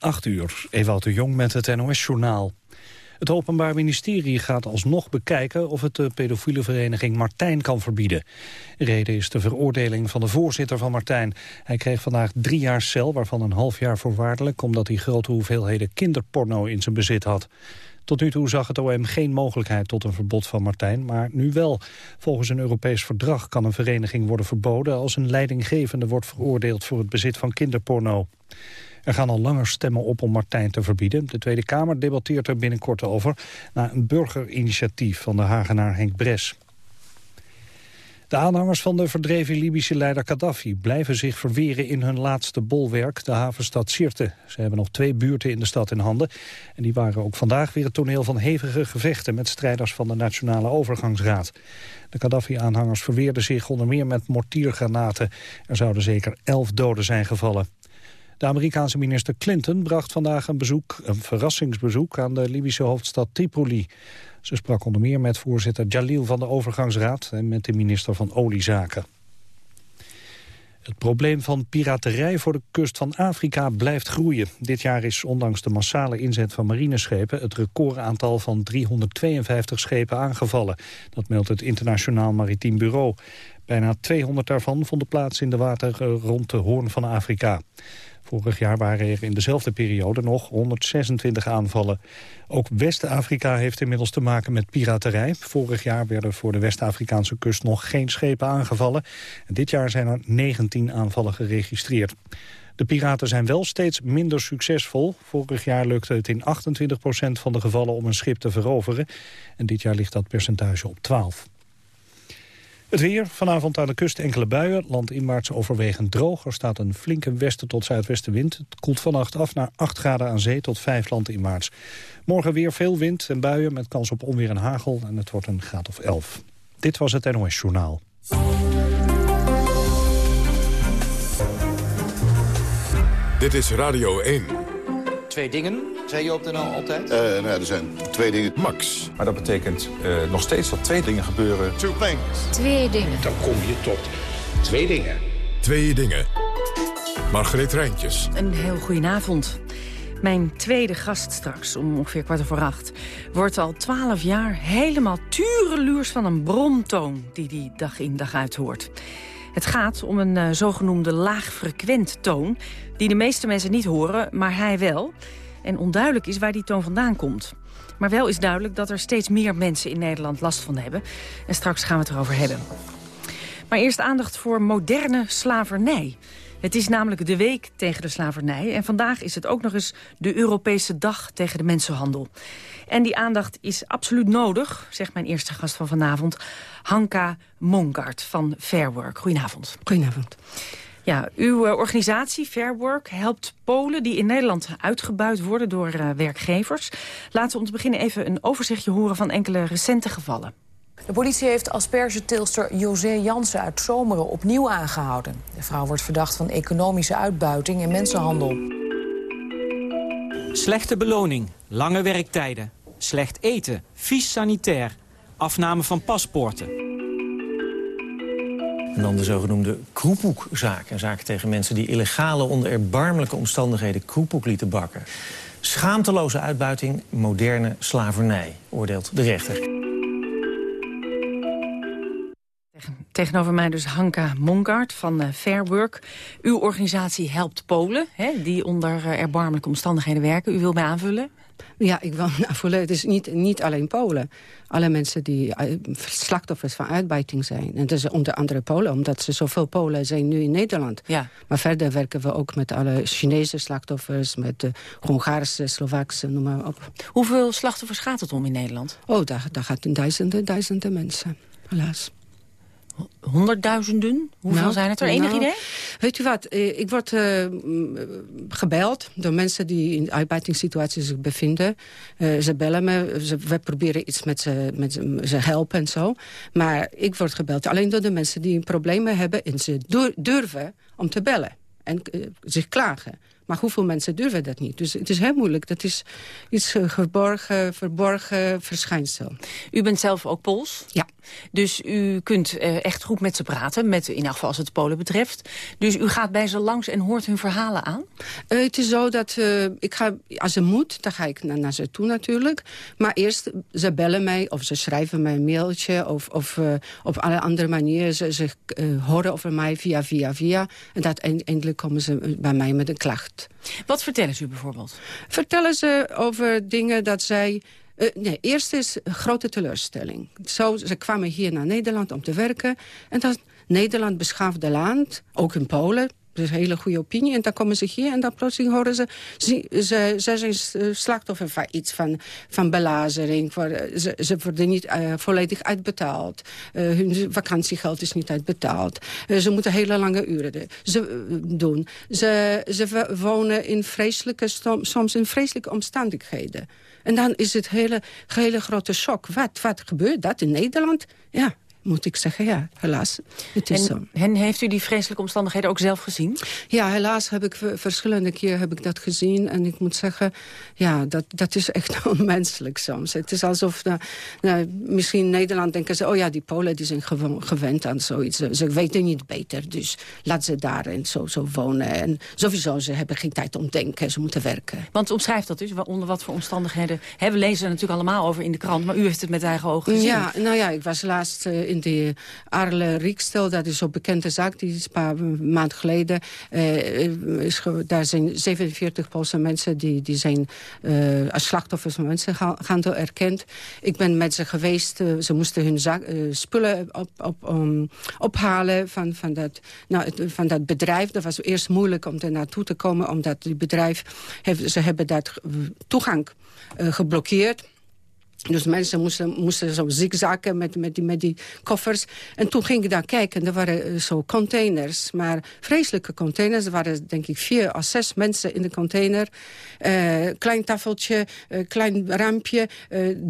8 uur, Ewout de Jong met het NOS-journaal. Het Openbaar Ministerie gaat alsnog bekijken of het de pedofiele vereniging Martijn kan verbieden. Reden is de veroordeling van de voorzitter van Martijn. Hij kreeg vandaag drie jaar cel, waarvan een half jaar voorwaardelijk... omdat hij grote hoeveelheden kinderporno in zijn bezit had. Tot nu toe zag het OM geen mogelijkheid tot een verbod van Martijn, maar nu wel. Volgens een Europees verdrag kan een vereniging worden verboden... als een leidinggevende wordt veroordeeld voor het bezit van kinderporno. Er gaan al langer stemmen op om Martijn te verbieden. De Tweede Kamer debatteert er binnenkort over... na een burgerinitiatief van de Hagenaar Henk Bres. De aanhangers van de verdreven Libische leider Gaddafi blijven zich verweren in hun laatste bolwerk, de havenstad Sirte. Ze hebben nog twee buurten in de stad in handen. En die waren ook vandaag weer het toneel van hevige gevechten met strijders van de Nationale Overgangsraad. De Gaddafi-aanhangers verweerden zich onder meer met mortiergranaten. Er zouden zeker elf doden zijn gevallen. De Amerikaanse minister Clinton bracht vandaag een bezoek, een verrassingsbezoek aan de Libische hoofdstad Tripoli. Ze sprak onder meer met voorzitter Jalil van de Overgangsraad en met de minister van Oliezaken. Het probleem van piraterij voor de kust van Afrika blijft groeien. Dit jaar is ondanks de massale inzet van marineschepen... het recordaantal van 352 schepen aangevallen. Dat meldt het Internationaal Maritiem Bureau. Bijna 200 daarvan vonden plaats in de wateren rond de Hoorn van Afrika. Vorig jaar waren er in dezelfde periode nog 126 aanvallen. Ook West-Afrika heeft inmiddels te maken met piraterij. Vorig jaar werden voor de West-Afrikaanse kust nog geen schepen aangevallen. En dit jaar zijn er 19 aanvallen geregistreerd. De piraten zijn wel steeds minder succesvol. Vorig jaar lukte het in 28% van de gevallen om een schip te veroveren. En dit jaar ligt dat percentage op 12. Het weer, vanavond aan de kust enkele buien. Landinwaarts overwegend droog. Er staat een flinke westen tot zuidwestenwind. Het koelt vannacht af naar 8 graden aan zee tot 5 landinwaarts. Morgen weer veel wind en buien met kans op onweer en hagel. En het wordt een graad of 11. Dit was het NOS Journaal. Dit is Radio 1. Twee dingen, zei je op de NL altijd? Uh, nou er zijn twee dingen. Max. Maar dat betekent uh, nog steeds dat twee dingen gebeuren. Two things. Twee dingen. Dan kom je tot twee dingen. Twee dingen. Margreet Rijntjes. Een heel goedenavond. Mijn tweede gast straks, om ongeveer kwart over acht... wordt al twaalf jaar helemaal tureluurs van een bromtoon... die die dag in dag uit hoort. Het gaat om een uh, zogenoemde laagfrequent toon... die de meeste mensen niet horen, maar hij wel. En onduidelijk is waar die toon vandaan komt. Maar wel is duidelijk dat er steeds meer mensen in Nederland last van hebben. En straks gaan we het erover hebben. Maar eerst aandacht voor moderne slavernij. Het is namelijk de week tegen de slavernij. En vandaag is het ook nog eens de Europese dag tegen de mensenhandel. En die aandacht is absoluut nodig, zegt mijn eerste gast van vanavond... Hanka Mongard van Fair Work. Goedenavond. Goedenavond. Ja, uw uh, organisatie Fair Work helpt Polen die in Nederland uitgebuit worden door uh, werkgevers. Laten we om te beginnen even een overzichtje horen van enkele recente gevallen. De politie heeft aspergetilster José Jansen uit Zomeren opnieuw aangehouden. De vrouw wordt verdacht van economische uitbuiting en mensenhandel. Slechte beloning, lange werktijden, slecht eten, vies sanitair, afname van paspoorten. En dan de zogenoemde kroepoekzaak. Een zaak tegen mensen die illegale onder erbarmelijke omstandigheden kroepoek lieten bakken. Schaamteloze uitbuiting, moderne slavernij, oordeelt de rechter. Tegenover mij dus Hanka Mongard van uh, Fair Work. Uw organisatie helpt Polen, hè, die onder uh, erbarmelijke omstandigheden werken. U wil mij aanvullen? Ja, ik wil aanvullen. Het is niet, niet alleen Polen. Alle mensen die uh, slachtoffers van uitbuiting zijn. En dat is onder andere Polen, omdat ze zoveel Polen zijn nu in Nederland. Ja. Maar verder werken we ook met alle Chinese slachtoffers... met de Hongaarse, Slovaakse, noem maar op. Hoeveel slachtoffers gaat het om in Nederland? Oh, daar, daar gaat duizenden, duizenden mensen, helaas. Honderdduizenden? Hoeveel nou, zijn het er? Enig nou, idee? Weet u wat, ik word uh, gebeld door mensen die in uitbuitingssituaties zich bevinden. Uh, ze bellen me, ze, we proberen iets met ze, met ze helpen en zo. Maar ik word gebeld alleen door de mensen die problemen hebben... en ze durven om te bellen en uh, zich klagen. Maar hoeveel mensen durven dat niet? Dus het is heel moeilijk. Dat is iets geborgen, verborgen verschijnsel. U bent zelf ook Pools? Ja. Dus u kunt uh, echt goed met ze praten, met, in ieder geval als het Polen betreft. Dus u gaat bij ze langs en hoort hun verhalen aan? Uh, het is zo dat uh, ik ga, als ze moet, dan ga ik naar, naar, ze toe natuurlijk. Maar eerst, ze bellen mij of ze schrijven mij een mailtje... of, of op alle andere manieren. Ze, ze horen over mij via, via, via. En dat eindelijk komen ze bij mij met een klacht. Wat vertellen ze bijvoorbeeld? Vertellen ze over dingen dat zij uh, nee, eerst is grote teleurstelling. Zo, ze kwamen hier naar Nederland om te werken. En dat Nederland beschaafde land, ook in Polen dus een hele goede opinie. En dan komen ze hier en dan plotseling horen ze... ze, ze, ze zijn slachtoffer van iets, van, van belazering. Voor, ze, ze worden niet volledig uitbetaald. Hun vakantiegeld is niet uitbetaald. Ze moeten hele lange uren ze, doen. Ze, ze wonen in vreselijke, soms in vreselijke omstandigheden. En dan is het hele, hele grote shock. Wat, wat gebeurt dat in Nederland? Ja, moet ik zeggen, ja, helaas. Het is en, zo. En heeft u die vreselijke omstandigheden ook zelf gezien? Ja, helaas heb ik verschillende keer heb ik dat gezien. En ik moet zeggen, ja, dat, dat is echt onmenselijk soms. Het is alsof, nou, nou, misschien in Nederland denken ze... oh ja, die Polen die zijn gewend aan zoiets. Ze, weten niet beter, dus laat ze daar en zo, zo wonen. En sowieso, ze hebben geen tijd om te denken, ze moeten werken. Want omschrijft dat dus, onder wat voor omstandigheden... Hè, we lezen er natuurlijk allemaal over in de krant... maar u heeft het met eigen ogen gezien. Ja, nou ja, ik was laatst... Uh, de Arle Riekstel. Dat is zo'n bekende zaak, die is een paar maanden geleden. Uh, is, daar zijn 47 Poolse mensen die, die zijn uh, als slachtoffers van mensenhandel erkend. Ik ben met ze geweest. Ze moesten hun spullen op, op, ophalen van, van, dat, nou, van dat bedrijf. Dat was eerst moeilijk om er naartoe te komen, omdat die bedrijf... Heeft, ze hebben dat toegang geblokkeerd dus mensen moesten, moesten zo zigzaggen met, met, die, met die koffers. En toen ging ik daar kijken. Er waren eh, zo containers. Maar vreselijke containers. Er waren denk ik vier of zes mensen in de container. Uh, klein tafeltje, uh, klein rampje.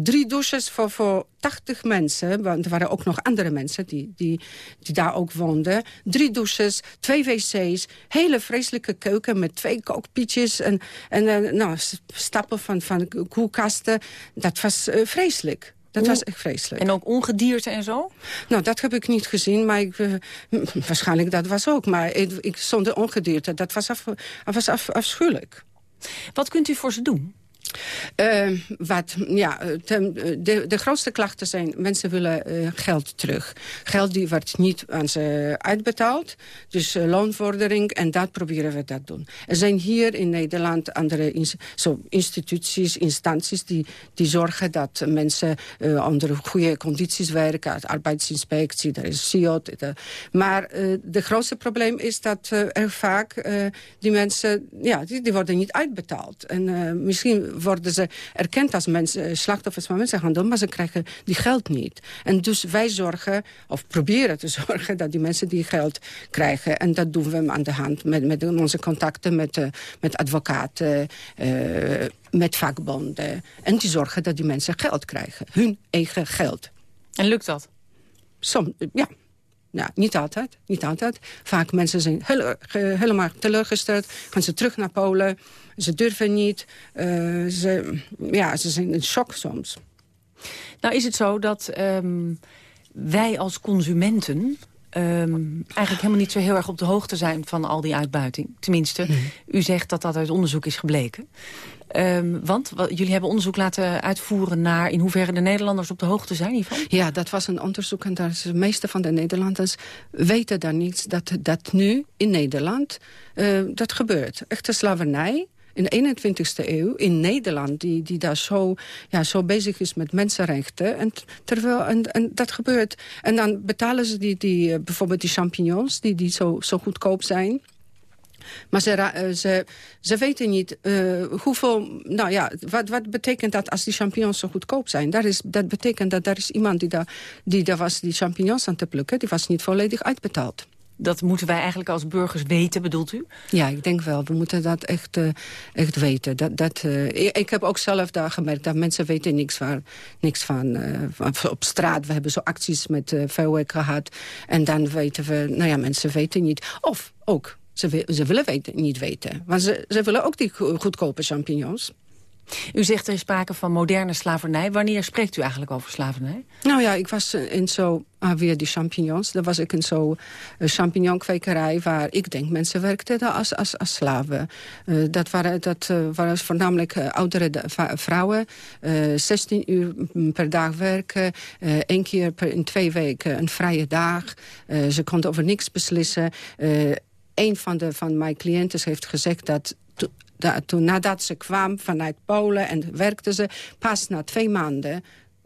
Drie douches voor, voor 80 mensen. Want er waren ook nog andere mensen die, die, die daar ook woonden. Drie douches, twee wc's. Hele vreselijke keuken met twee kookpietjes. En, en nou, stappen van, van koelkasten. Dat was vreselijk. Dat was echt vreselijk. En ook ongedierte en zo? Nou, dat heb ik niet gezien, maar ik, uh, waarschijnlijk dat was ook. Maar ik, ik zonder ongedierte, dat was, af, was af, afschuwelijk. Wat kunt u voor ze doen? Uh, wat, ja, de, de grootste klachten zijn, mensen willen geld terug. Geld die wordt niet aan ze uitbetaald. Dus loonvordering, en dat proberen we dat doen. Er zijn hier in Nederland andere zo instituties, instanties... die, die zorgen dat mensen onder goede condities werken. Arbeidsinspectie, daar is CIOT. maar de grootste probleem is dat er vaak die mensen... ja, die, die worden niet uitbetaald. En misschien worden ze erkend als mensen, eh, slachtoffers van mensenhandel... maar ze krijgen die geld niet. En dus wij zorgen, of proberen te zorgen... dat die mensen die geld krijgen. En dat doen we aan de hand met, met onze contacten met, uh, met advocaten... Uh, met vakbonden. En die zorgen dat die mensen geld krijgen. Hun eigen geld. En lukt dat? Soms, ja. Nou, niet altijd, niet altijd. Vaak mensen zijn heel, helemaal teleurgesteld. Gaan ze terug naar Polen. Ze durven niet. Uh, ze, ja, ze zijn in shock soms. Nou is het zo dat um, wij als consumenten... Um, eigenlijk helemaal niet zo heel erg op de hoogte zijn van al die uitbuiting. Tenminste, hmm. u zegt dat dat uit onderzoek is gebleken. Um, want jullie hebben onderzoek laten uitvoeren naar in hoeverre de Nederlanders op de hoogte zijn hiervan? Ja, dat was een onderzoek en de meeste van de Nederlanders weten daar niet dat dat nu in Nederland uh, dat gebeurt. Echte slavernij in de 21ste eeuw in Nederland... die, die daar zo, ja, zo bezig is met mensenrechten. En, terwijl, en, en dat gebeurt. En dan betalen ze die, die, eh, bijvoorbeeld die champignons... die, die zo, zo goedkoop zijn... Maar ze, uh, ze, ze weten niet uh, hoeveel... Nou ja, wat, wat betekent dat als die champignons zo goedkoop zijn? Dat, is, dat betekent dat er is iemand die daar, die daar was die champignons aan te plukken. Die was niet volledig uitbetaald. Dat moeten wij eigenlijk als burgers weten, bedoelt u? Ja, ik denk wel. We moeten dat echt, uh, echt weten. Dat, dat, uh, ik, heb ook zelf daar gemerkt dat mensen weten niks van. Niks van, uh, op straat, we hebben zo acties met uh, gehad. En dan weten we, nou ja, mensen weten niet. Of ook, ze, ze willen weten, niet weten. Want ze, ze willen ook die goedkope champignons. U zegt er is sprake van moderne slavernij. Wanneer spreekt u eigenlijk over slavernij? Nou ja, ik was in zo, ah, weer die champignons. Daar was ik in zo'n champignonkwekerij waar ik denk mensen werkten als, als, als slaven. Uh, dat, waren, dat uh, waren voornamelijk uh, oudere vrouwen. 16 uur per dag werken. één keer per, in twee weken een vrije dag. ze konden over niks beslissen. Een van, de, van mijn cliënten heeft gezegd dat toen, nadat ze kwam vanuit Polen en werkte ze... pas na twee maanden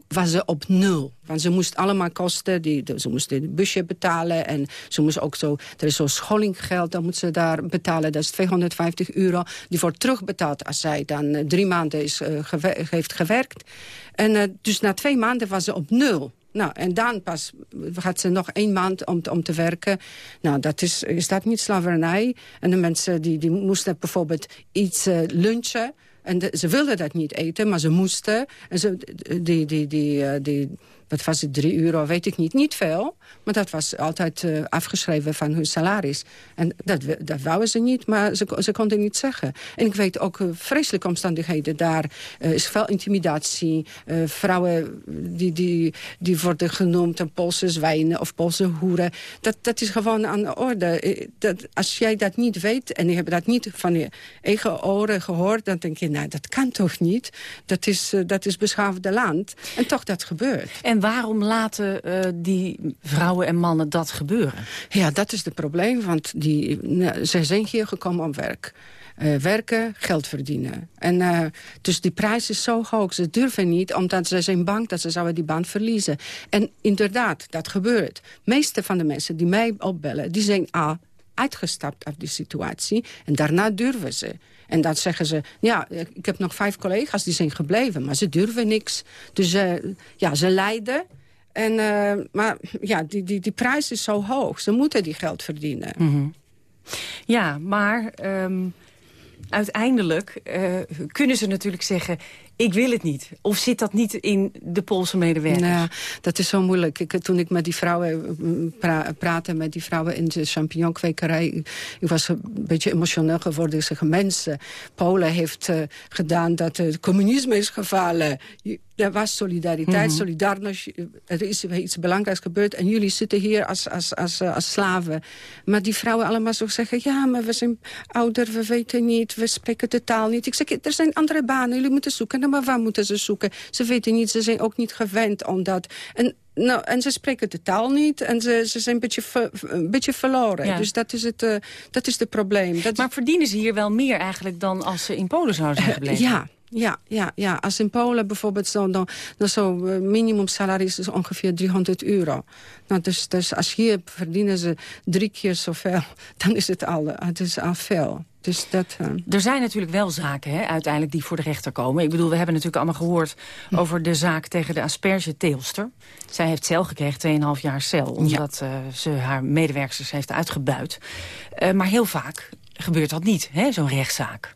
was ze op nul. Want ze moest allemaal kosten. Die, ze moest het busje betalen. En ze moest ook zo... Er is zo'n scholinggeld, dat moet ze daar betalen. Dat is 250 euro. Die wordt terugbetaald als zij dan eh, drie maanden is, uh, heeft gewerkt. En uh, dus na twee maanden was ze op nul. Nou, en dan pas had ze nog één maand om, om te werken. Nou, dat is, is dat niet slavernij? En de mensen die, die moesten bijvoorbeeld iets uh, lunchen... En ze wilden dat niet eten, maar ze moesten. En ze, die, die, die, uh, die, wat was het, drie euro, weet ik niet. Niet veel, maar dat was altijd uh, afgeschreven van hun salaris. En dat, dat wouden ze niet, maar ze, ze konden niet zeggen. En ik weet ook uh, vreselijke omstandigheden. Daar uh, is veel intimidatie. vrouwen die, die, die worden genoemd een Poolse zwijnen of Poolse hoeren. Dat, dat is gewoon aan de orde. Dat, als jij dat niet weet en je hebt dat niet van je eigen oren gehoord... dan denk je, nou, dat kan toch niet? Dat is, dat is beschaafde land. En toch dat gebeurt. En waarom laten uh, die vrouwen en mannen dat gebeuren? Ja, dat is het probleem, want die, nou, ze zijn hier gekomen om werk. Uh, werken, geld verdienen. En uh, dus die prijs is zo hoog. Ze durven niet, omdat ze zijn bang dat ze zouden die baan verliezen. En inderdaad, dat gebeurt. De meeste van de mensen die mij opbellen, die zijn al uitgestapt uit die situatie. En daarna durven ze. En dan zeggen ze, ja, ik heb nog vijf collega's die zijn gebleven. Maar ze durven niks. Dus uh, ja, ze lijden. En, uh, maar ja, die, die, die prijs is zo hoog. Ze moeten die geld verdienen. -hmm. Ja, maar... Um uiteindelijk uh, kunnen ze natuurlijk zeggen ik wil het niet. Of zit dat niet in de Poolse medewerkers? Nou, dat is zo moeilijk. Ik, toen ik met die vrouwen pra praatte, met die vrouwen in de champignonkwekerij... ik was een beetje emotioneel geworden. Ik zeg, mensen, Polen heeft uh, gedaan dat het communisme is gevallen. Er was solidariteit, mm solidarność. Er is iets belangrijks gebeurd. En jullie zitten hier als, als, als, eh, als slaven. Maar die vrouwen allemaal zo zeggen... ja, maar we zijn ouder, we weten niet, we spreken de taal niet. Ik zeg, er zijn andere banen, jullie moeten zoeken maar waar moeten ze zoeken? Ze weten niet, ze zijn ook niet gewend om dat... En, nou, en ze spreken de taal niet en ze, ze zijn een beetje, een beetje verloren. Dus dat is het, uh, dat is het probleem. Dat maar verdienen ze hier wel meer eigenlijk dan als ze in Polen zouden zijn gebleven? ja, ja, ja, ja. Als in Polen bijvoorbeeld zo, dan, dan zo uh, minimumsalaris is ongeveer 300 euro. Nou, dus, dus als hier verdienen ze drie keer zoveel, dan is het al, het is al veel. Dus dat, uh... Er zijn natuurlijk wel zaken hè, uiteindelijk die voor de rechter komen. Ik bedoel, we hebben natuurlijk allemaal gehoord hm. over de zaak tegen de aspergeteelster. Zij heeft cel gekregen, 2,5 jaar cel, omdat ja. uh, ze haar medewerkers heeft uitgebuit. Uh, maar heel vaak gebeurt dat niet, zo'n rechtszaak.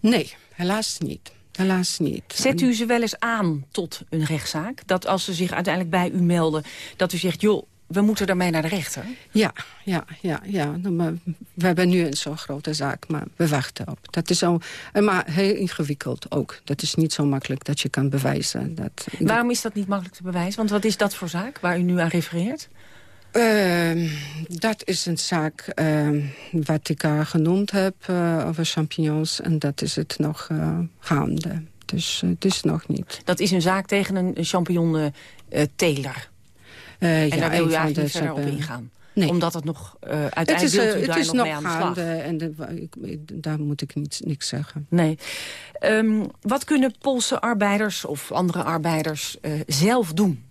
Nee, helaas niet. Helaas niet. Zet u ze wel eens aan tot een rechtszaak? Dat als ze zich uiteindelijk bij u melden, dat u zegt... joh, we moeten daarmee naar de rechter? Ja, ja, ja, ja. Nou, we hebben nu een zo'n grote zaak, maar we wachten op. Dat is zo, maar heel ingewikkeld ook. Dat is niet zo makkelijk dat je kan bewijzen. Dat, Waarom is dat niet makkelijk te bewijzen? Want wat is dat voor zaak waar u nu aan refereert? Uh, dat is een zaak uh, wat ik al genoemd heb uh, over champignons. En dat is het nog uh, gaande. Dus het is nog niet. Dat is een zaak tegen een champignon-teler? en ja, daar wil u eigenlijk niet verder op ingaan? Nee. Omdat het nog uh, uiteindelijk het is, uh, het is nog mee aan de slag. En de, ik, daar moet ik niets, niks zeggen. Nee. Um, wat kunnen Poolse arbeiders of andere arbeiders uh, zelf doen?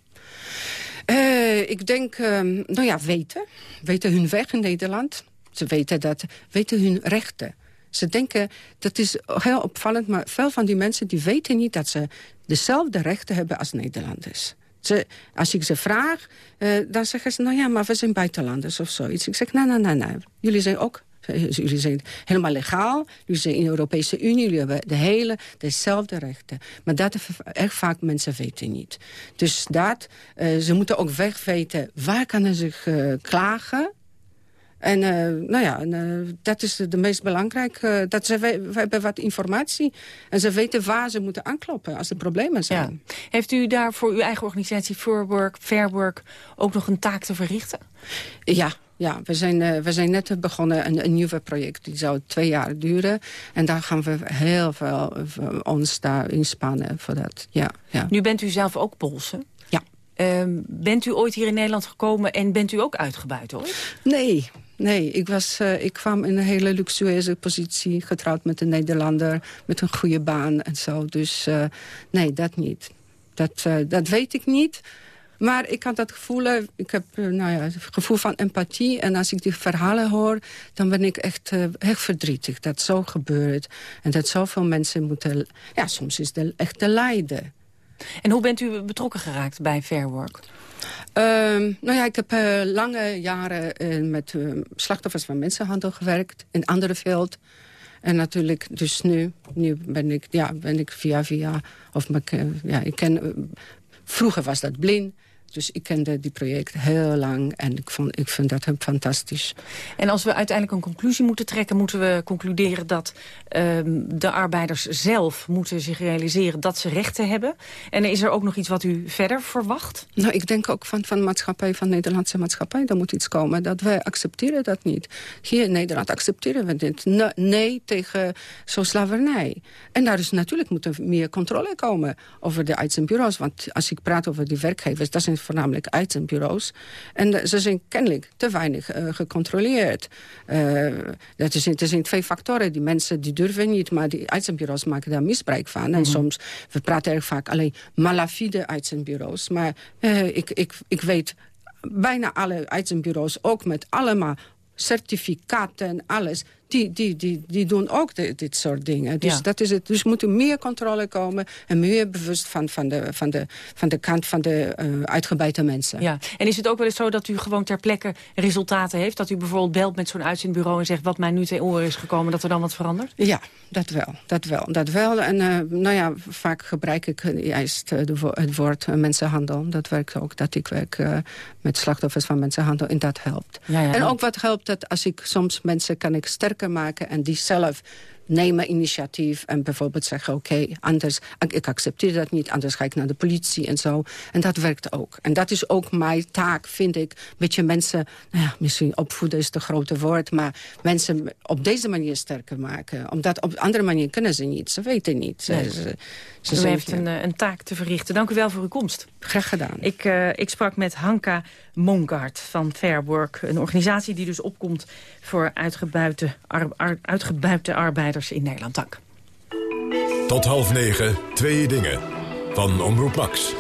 Uh, ik denk, um, nou ja, weten. Weten hun weg in Nederland. Ze weten, dat, weten hun rechten. Ze denken, dat is heel opvallend, maar veel van die mensen... die weten niet dat ze dezelfde rechten hebben als Nederlanders. Ze, als ik ze vraag, uh, dan zeggen ze, nou ja, maar we zijn buitenlanders of zoiets. Ik zeg, nee, nee, nee, nee. Jullie zijn ook Jullie zijn helemaal legaal. Jullie zijn in de Europese Unie. Jullie hebben de hele, dezelfde rechten. Maar dat echt vaak mensen weten niet. Dus dat, uh, ze moeten ook weg weten waar kan ze zich uh, klagen. En uh, nou ja, en, uh, dat is de, de meest belangrijke. Uh, dat ze, we, we, hebben wat informatie. En ze weten waar ze moeten aankloppen als er problemen zijn. Ja. Heeft u daar voor uw eigen organisatie Fair Work ook nog een taak te verrichten? Ja, ja, we zijn, we zijn net begonnen een, een nieuwe project. Die zou twee jaar duren. En daar gaan we heel veel ons daar inspannen voor dat. Ja, ja. Nu bent u zelf ook Poolse. Ja. Uh, bent u ooit hier in Nederland gekomen en bent u ook uitgebuit ooit? Nee, Nee, ik, was, uh, ik kwam in een hele luxueuze positie. Getrouwd met een Nederlander, met een goede baan en zo. Dus uh, nee, dat niet. Dat, dat weet ik niet. Maar ik had dat gevoel, ik heb nou ja, het gevoel van empathie. En als ik die verhalen hoor, dan ben ik echt, echt verdrietig. Dat zo gebeurt. En dat zoveel mensen moeten... Ja, soms is het echt te lijden. En hoe bent u betrokken geraakt bij Fair Work? Um, nou ja, ik heb uh, lange jaren uh, met uh, slachtoffers van mensenhandel gewerkt. In andere veld. En natuurlijk, dus nu, nu ben ik, ja, ben ik via via... Of me, ja, ik ken, vroeger was dat blind. Dus ik kende die project heel lang en ik, vond, ik vind dat heel fantastisch. En als we uiteindelijk een conclusie moeten trekken... moeten we concluderen dat um, de arbeiders zelf moeten zich realiseren... dat ze rechten hebben. En is er ook nog iets wat u verder verwacht? Nou, ik denk ook van, van de maatschappij, van de Nederlandse maatschappij... daar moet iets komen, dat wij accepteren dat niet. Hier in Nederland accepteren we dit. Nee tegen zo'n slavernij. En daar is natuurlijk moet er meer controle komen over de uitzendbureaus. Want als ik praat over die werkgevers... dat zijn voornamelijk uitzendbureaus. En ze zijn kennelijk te weinig uh, gecontroleerd. Uh, dat is, er zijn twee factoren. Die mensen die durven niet, maar die uitzendbureaus maken daar misbruik van. Mm -hmm. En soms, we praten erg vaak alleen malafide uitzendbureaus. Maar uh, ik, ik, ik weet bijna alle uitzendbureaus, ook met allemaal certificaten en alles die, die, die, die doen ook dit soort dingen. Dus, ja. dat is het. dus moet er meer controle komen... en meer bewust van, van, de, van, de, van de kant van de uh, mensen. Ja. En is het ook wel eens zo dat u gewoon ter plekke resultaten heeft? Dat u bijvoorbeeld belt met zo'n uitzendbureau en zegt... wat mij nu ten oren is gekomen, dat er dan wat verandert? Ja, dat wel. Dat wel, dat wel. En uh, nou ja, vaak gebruik ik juist uh, de, het woord mensenhandel. Dat werkt ook, dat ik werk met slachtoffers van mensenhandel. En dat helpt. Ja, ja, en ook wat helpt, dat als ik soms mensen kan ik maken en die zelf nemen initiatief en bijvoorbeeld zeggen... oké, okay, anders, ik accepteer dat niet, anders ga ik naar de politie en zo. En dat werkt ook. En dat is ook mijn taak, vind ik. Een beetje mensen, nou ja, misschien opvoeden is te grote woord... maar mensen op deze manier sterker maken. Omdat op andere manier kunnen ze niet, ze weten niet. Ze, ze, ze U heeft een, een, taak te verrichten. Dank u wel voor uw komst. Graag gedaan. Ik, uh, ik sprak met Hanka Mongard van Fair Work. Een organisatie die dus opkomt voor uitgebuite, ar, ar, uitgebuite arbeiders in Nederland. Dank. Tot half negen, twee dingen. Van Omroep Max.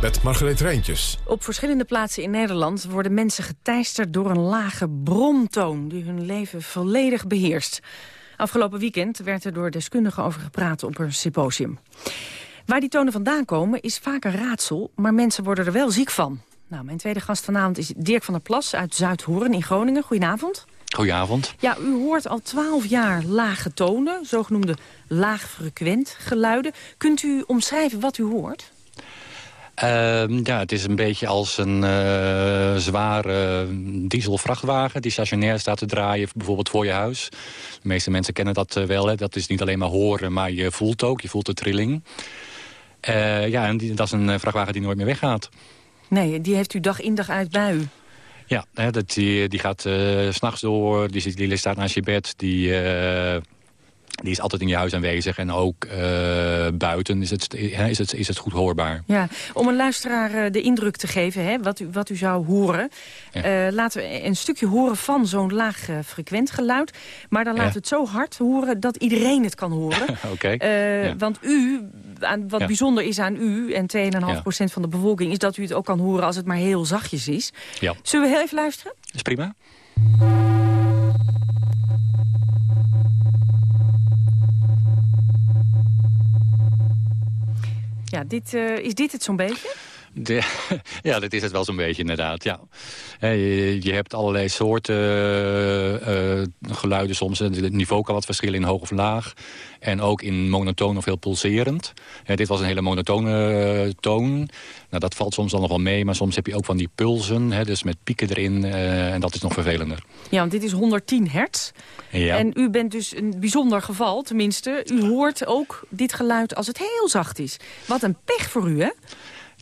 Met Margreet Rijntjes. Op verschillende plaatsen in Nederland worden mensen geteisterd door een lage bromtoon... die hun leven volledig beheerst. Afgelopen weekend werd er door deskundigen over gepraat op een symposium. Waar die tonen vandaan komen is vaak een raadsel, maar mensen worden er wel ziek van. Nou, mijn tweede gast vanavond is Dirk van der Plas uit Zuidhoorn in Groningen. Goedenavond. Goedenavond. Ja, u hoort al twaalf jaar lage tonen, zogenoemde laagfrequent geluiden. Kunt u omschrijven wat u hoort? Uh, ja, het is een beetje als een uh, zware dieselvrachtwagen... die stationair staat te draaien, bijvoorbeeld voor je huis. De meeste mensen kennen dat uh, wel. Hè. Dat is niet alleen maar horen, maar je voelt ook. Je voelt de trilling. Uh, ja, en die, dat is een vrachtwagen die nooit meer weggaat. Nee, die heeft u dag in dag uit bij u. Ja, hè, dat, die, die gaat uh, s'nachts door, die, die staat naast je bed, die, die is altijd in je huis aanwezig. En ook uh, buiten is het, is, het, is het goed hoorbaar. Ja, om een luisteraar de indruk te geven, hè, wat, u, wat u zou horen. Ja. laten we een stukje horen van zo'n laag frequent geluid. Maar dan ja. we het zo hard horen dat iedereen het kan horen. okay. ja. Want u, wat bijzonder is aan u en 2,5% procent van de bevolking... is dat u het ook kan horen als het maar heel zachtjes is. Ja. Zullen we heel even luisteren? Dat is prima. Ja, dit, uh, is dit het zo'n beetje? De, ja, dat is het wel zo'n beetje inderdaad, ja. Je, je hebt allerlei soorten uh, geluiden soms. Het niveau kan wat verschillen in hoog of laag. En ook in monotoon of heel pulserend. dit was een hele monotone toon. Nou, dat valt soms dan nog wel mee, maar soms heb je ook van die pulsen. Hè, dus met pieken erin. en dat is nog vervelender. Ja, want dit is 110 hertz. Ja. En u bent dus een bijzonder geval, tenminste. U hoort ook dit geluid als het heel zacht is. Wat een pech voor u, hè?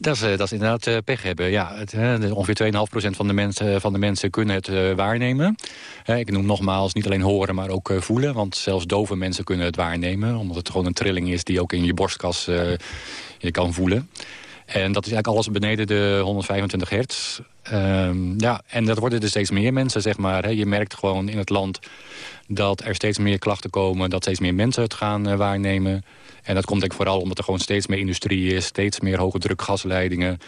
Dat is, dat is inderdaad uh, pech hebben. Ja, het, ongeveer 2,5% van de, mensen, van de mensen kunnen het waarnemen. ik noem nogmaals niet alleen horen, maar ook voelen. Want zelfs dove mensen kunnen het waarnemen. Omdat het gewoon een trilling is die ook in je borstkas je kan voelen. En dat is eigenlijk alles beneden de 125 hertz. Um, ja, en dat worden er steeds meer mensen, zeg maar. Hè. Je merkt gewoon in het land dat er steeds meer klachten komen... dat steeds meer mensen het gaan waarnemen... En dat komt denk ik vooral omdat er gewoon steeds meer industrie is... steeds meer hoge druk gasleidingen...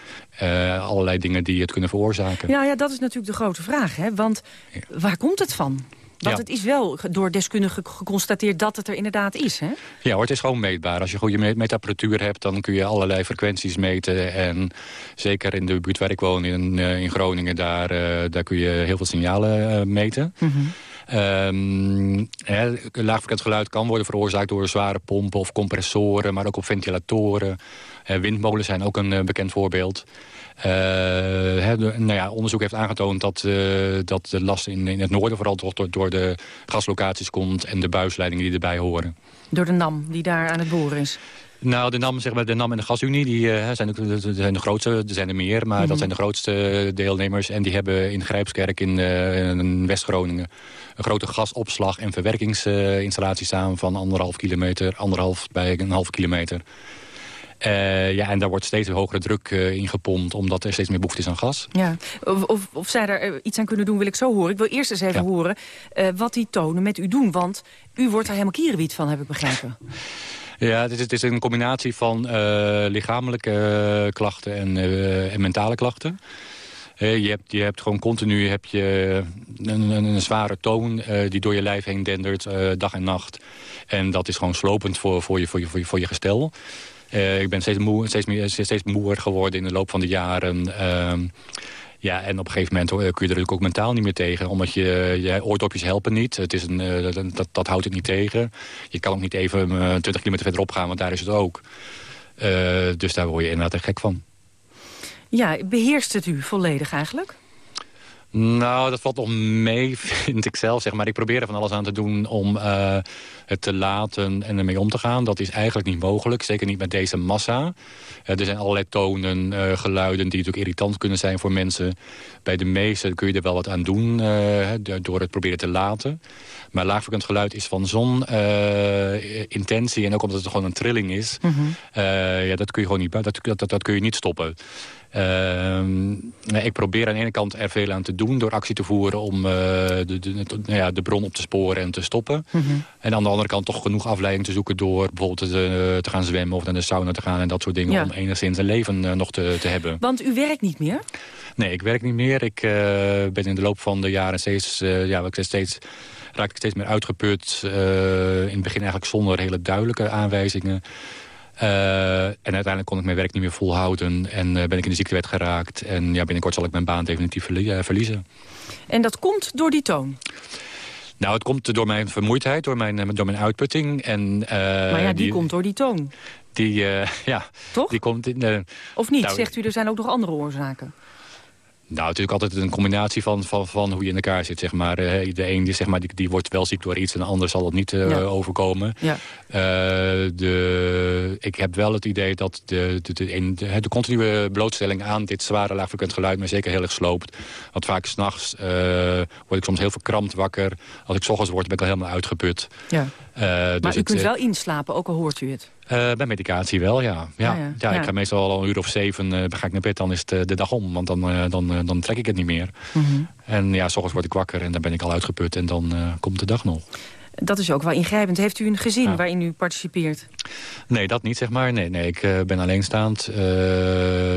Uh, allerlei dingen die het kunnen veroorzaken. Ja, ja, dat is natuurlijk de grote vraag. Hè? Want waar komt het van? Want het is wel door deskundigen geconstateerd dat het er inderdaad is, hè? Ja hoor, het is gewoon meetbaar. Als je goede meetapparatuur hebt, dan kun je allerlei frequenties meten. En zeker in de buurt waar ik woon, in, uh, in Groningen, daar, uh, daar kun je heel veel signalen meten. Mm -hmm. Um, laagfrequent geluid kan worden veroorzaakt door zware pompen of compressoren, maar ook op ventilatoren. windmolens zijn ook een uh, bekend voorbeeld. Uh, de, nou ja, onderzoek heeft aangetoond dat, uh, dat de last in, in het noorden vooral door, door de gaslocaties komt en de buisleidingen die erbij horen. Door de NAM die daar aan het boren is? Nou, de NAM, zeg maar, de NAM en de Gasunie die, uh, zijn, de, zijn de grootste. Er zijn er meer, maar dat mhm. zijn de grootste deelnemers. En die hebben in Grijpskerk in, in West-Groningen... een grote gasopslag- en verwerkingsinstallatie staan... van anderhalf kilometer, anderhalf bij een half kilometer. Uh, ja, en daar wordt steeds hogere druk uh, in gepompt... omdat er steeds meer behoefte is aan gas. Ja. Of, of, of zij daar iets aan kunnen doen, wil ik zo horen. Ik wil eerst eens even horen uh, wat die tonen met u doen. Want u wordt er helemaal kierenwiet van, heb ik begrepen. Ja, het is, het is een combinatie van lichamelijke klachten en, en mentale klachten. Je, hebt, je hebt gewoon continu heb je een, een, een zware toon die door je lijf heen dendert, dag en nacht. En dat is gewoon slopend voor, voor, je, voor, je, voor, je, voor je gestel. Uh, ik ben steeds, moe, steeds, meer, steeds geworden in de loop van de jaren. Uh, ja, en op een gegeven moment kun je er natuurlijk ook mentaal niet meer tegen. Omdat je, je oordopjes helpen niet. Het is een, uh, dat, dat houdt het niet tegen. Je kan ook niet even 20 kilometer verderop gaan, want daar is het ook. dus daar word je inderdaad echt gek van. Ja, beheerst het u volledig eigenlijk? Nou, dat valt nog mee, vind ik zelf. Zeg maar. Ik probeer er van alles aan te doen om uh, het te laten en ermee om te gaan. Dat is eigenlijk niet mogelijk, zeker niet met deze massa. Uh, er zijn allerlei tonen, uh, geluiden die natuurlijk irritant kunnen zijn voor mensen. Bij de meeste kun je er wel wat aan doen door het proberen te laten. Maar laagfrequent geluid is van zo'n intentie... en ook omdat het gewoon een trilling is... Mm -hmm. ja, dat kun je gewoon niet, dat, dat, dat kun je niet stoppen. Uh, ik probeer aan de ene kant er veel aan te doen door actie te voeren om uh, de, de, nou ja, de bron op te sporen en te stoppen. Mm -hmm. En aan de andere kant toch genoeg afleiding te zoeken door bijvoorbeeld te, te gaan zwemmen of naar de sauna te gaan en dat soort dingen ja. om enigszins een leven uh, nog te, te hebben. Want u werkt niet meer? Nee, ik werk niet meer. Ik uh, ben in de loop van de jaren steeds, ja, ik steeds raak ik steeds meer uitgeput. in het begin eigenlijk zonder hele duidelijke aanwijzingen. Uh, en uiteindelijk kon ik mijn werk niet meer volhouden. En uh, ben ik in de ziektewet geraakt. En ja, binnenkort zal ik mijn baan definitief verliezen. En dat komt door die toon? Nou, het komt door mijn vermoeidheid, door mijn, door mijn uitputting. En, maar ja, die, die, komt door die toon. Die, ja. Toch? Die komt in, of niet, nou, zegt u, er zijn ook nog andere oorzaken? Nou, natuurlijk altijd een combinatie van, van, van hoe je in elkaar zit. Zeg maar. Uh, de een die, zeg maar, die, die wordt wel ziek door iets en de ander zal het niet uh, ja. overkomen. Ja. Uh, de, ik heb wel het idee dat de, de, de, de, de continue blootstelling aan dit zware laagfrequent geluid me zeker heel erg sloopt. Want vaak s'nachts word ik soms heel verkrampt wakker. Als ik s ochtends word ben ik al helemaal uitgeput. Ja. maar dus u het, kunt wel inslapen, ook al hoort u het? Uh, bij medicatie wel, ja. Ja, ja, ja. ik ga meestal al een uur of zeven uh, ga ik naar bed, dan is het uh, de dag om. Want dan, dan, dan trek ik het niet meer. Mm -hmm. En ja, s ochtends word ik wakker en dan ben ik al uitgeput en dan komt de dag nog. Dat is ook wel ingrijpend. Heeft u een gezin ja. waarin u participeert? Nee, dat niet, zeg maar. Nee, nee ik uh, ben alleenstaand. Uh,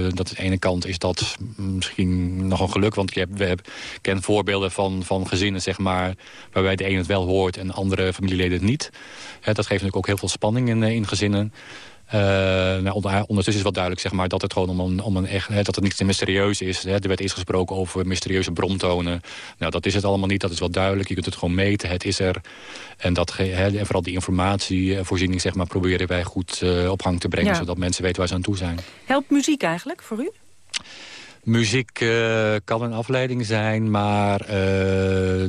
dat de ene kant is dat misschien nog een geluk. Want ik, heb, we hebben, ken voorbeelden van, van gezinnen, zeg maar... waarbij de een het wel hoort en andere familieleden het niet. Hè, dat geeft natuurlijk ook heel veel spanning in, in gezinnen. Uh, nou, ondertussen is wel duidelijk zeg maar, dat het gewoon om een, om een echt, hè, dat het niet mysterieus is. Hè. Er werd eerst gesproken over mysterieuze bromtonen. Nou, dat is het allemaal niet. Dat is wel duidelijk. Je kunt het gewoon meten. Het is er. En, dat, hè, en vooral die informatievoorziening zeg maar, proberen wij goed uh, op gang te brengen. Zodat mensen weten waar ze aan toe zijn. Helpt muziek eigenlijk voor u? Muziek uh, kan een afleiding zijn, maar uh,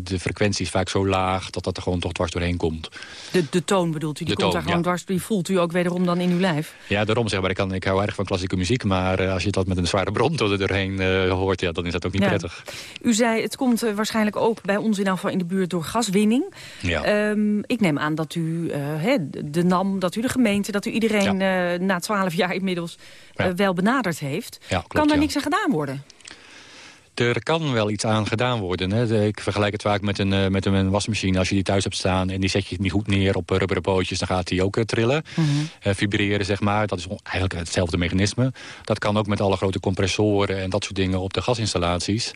de frequentie is vaak zo laag... dat dat er gewoon toch dwars doorheen komt. De, de toon bedoelt u, die de komt toon, daar gewoon ja. dwars... die voelt u ook wederom dan in uw lijf? Ja, daarom zeg maar, ik, kan, ik hou erg van klassieke muziek... maar uh, als je dat met een zware bron er doorheen hoort... Ja, dan is dat ook niet ja. prettig. U zei, het komt waarschijnlijk ook bij ons in, in de buurt door gaswinning. Ja. Um, ik neem aan dat u he, de NAM, dat u de gemeente... dat u iedereen ja. na twaalf jaar inmiddels wel benaderd heeft. Klopt, kan er niks aan gedaan worden? Er kan wel iets aan gedaan worden. Hè. Ik vergelijk het vaak met een, met een wasmachine. Als je die thuis hebt staan en die zet je niet goed neer op rubberen pootjes... dan gaat die ook trillen, mm -hmm. uh, vibreren, zeg maar. Dat is eigenlijk hetzelfde mechanisme. Dat kan ook met alle grote compressoren en dat soort dingen op de gasinstallaties.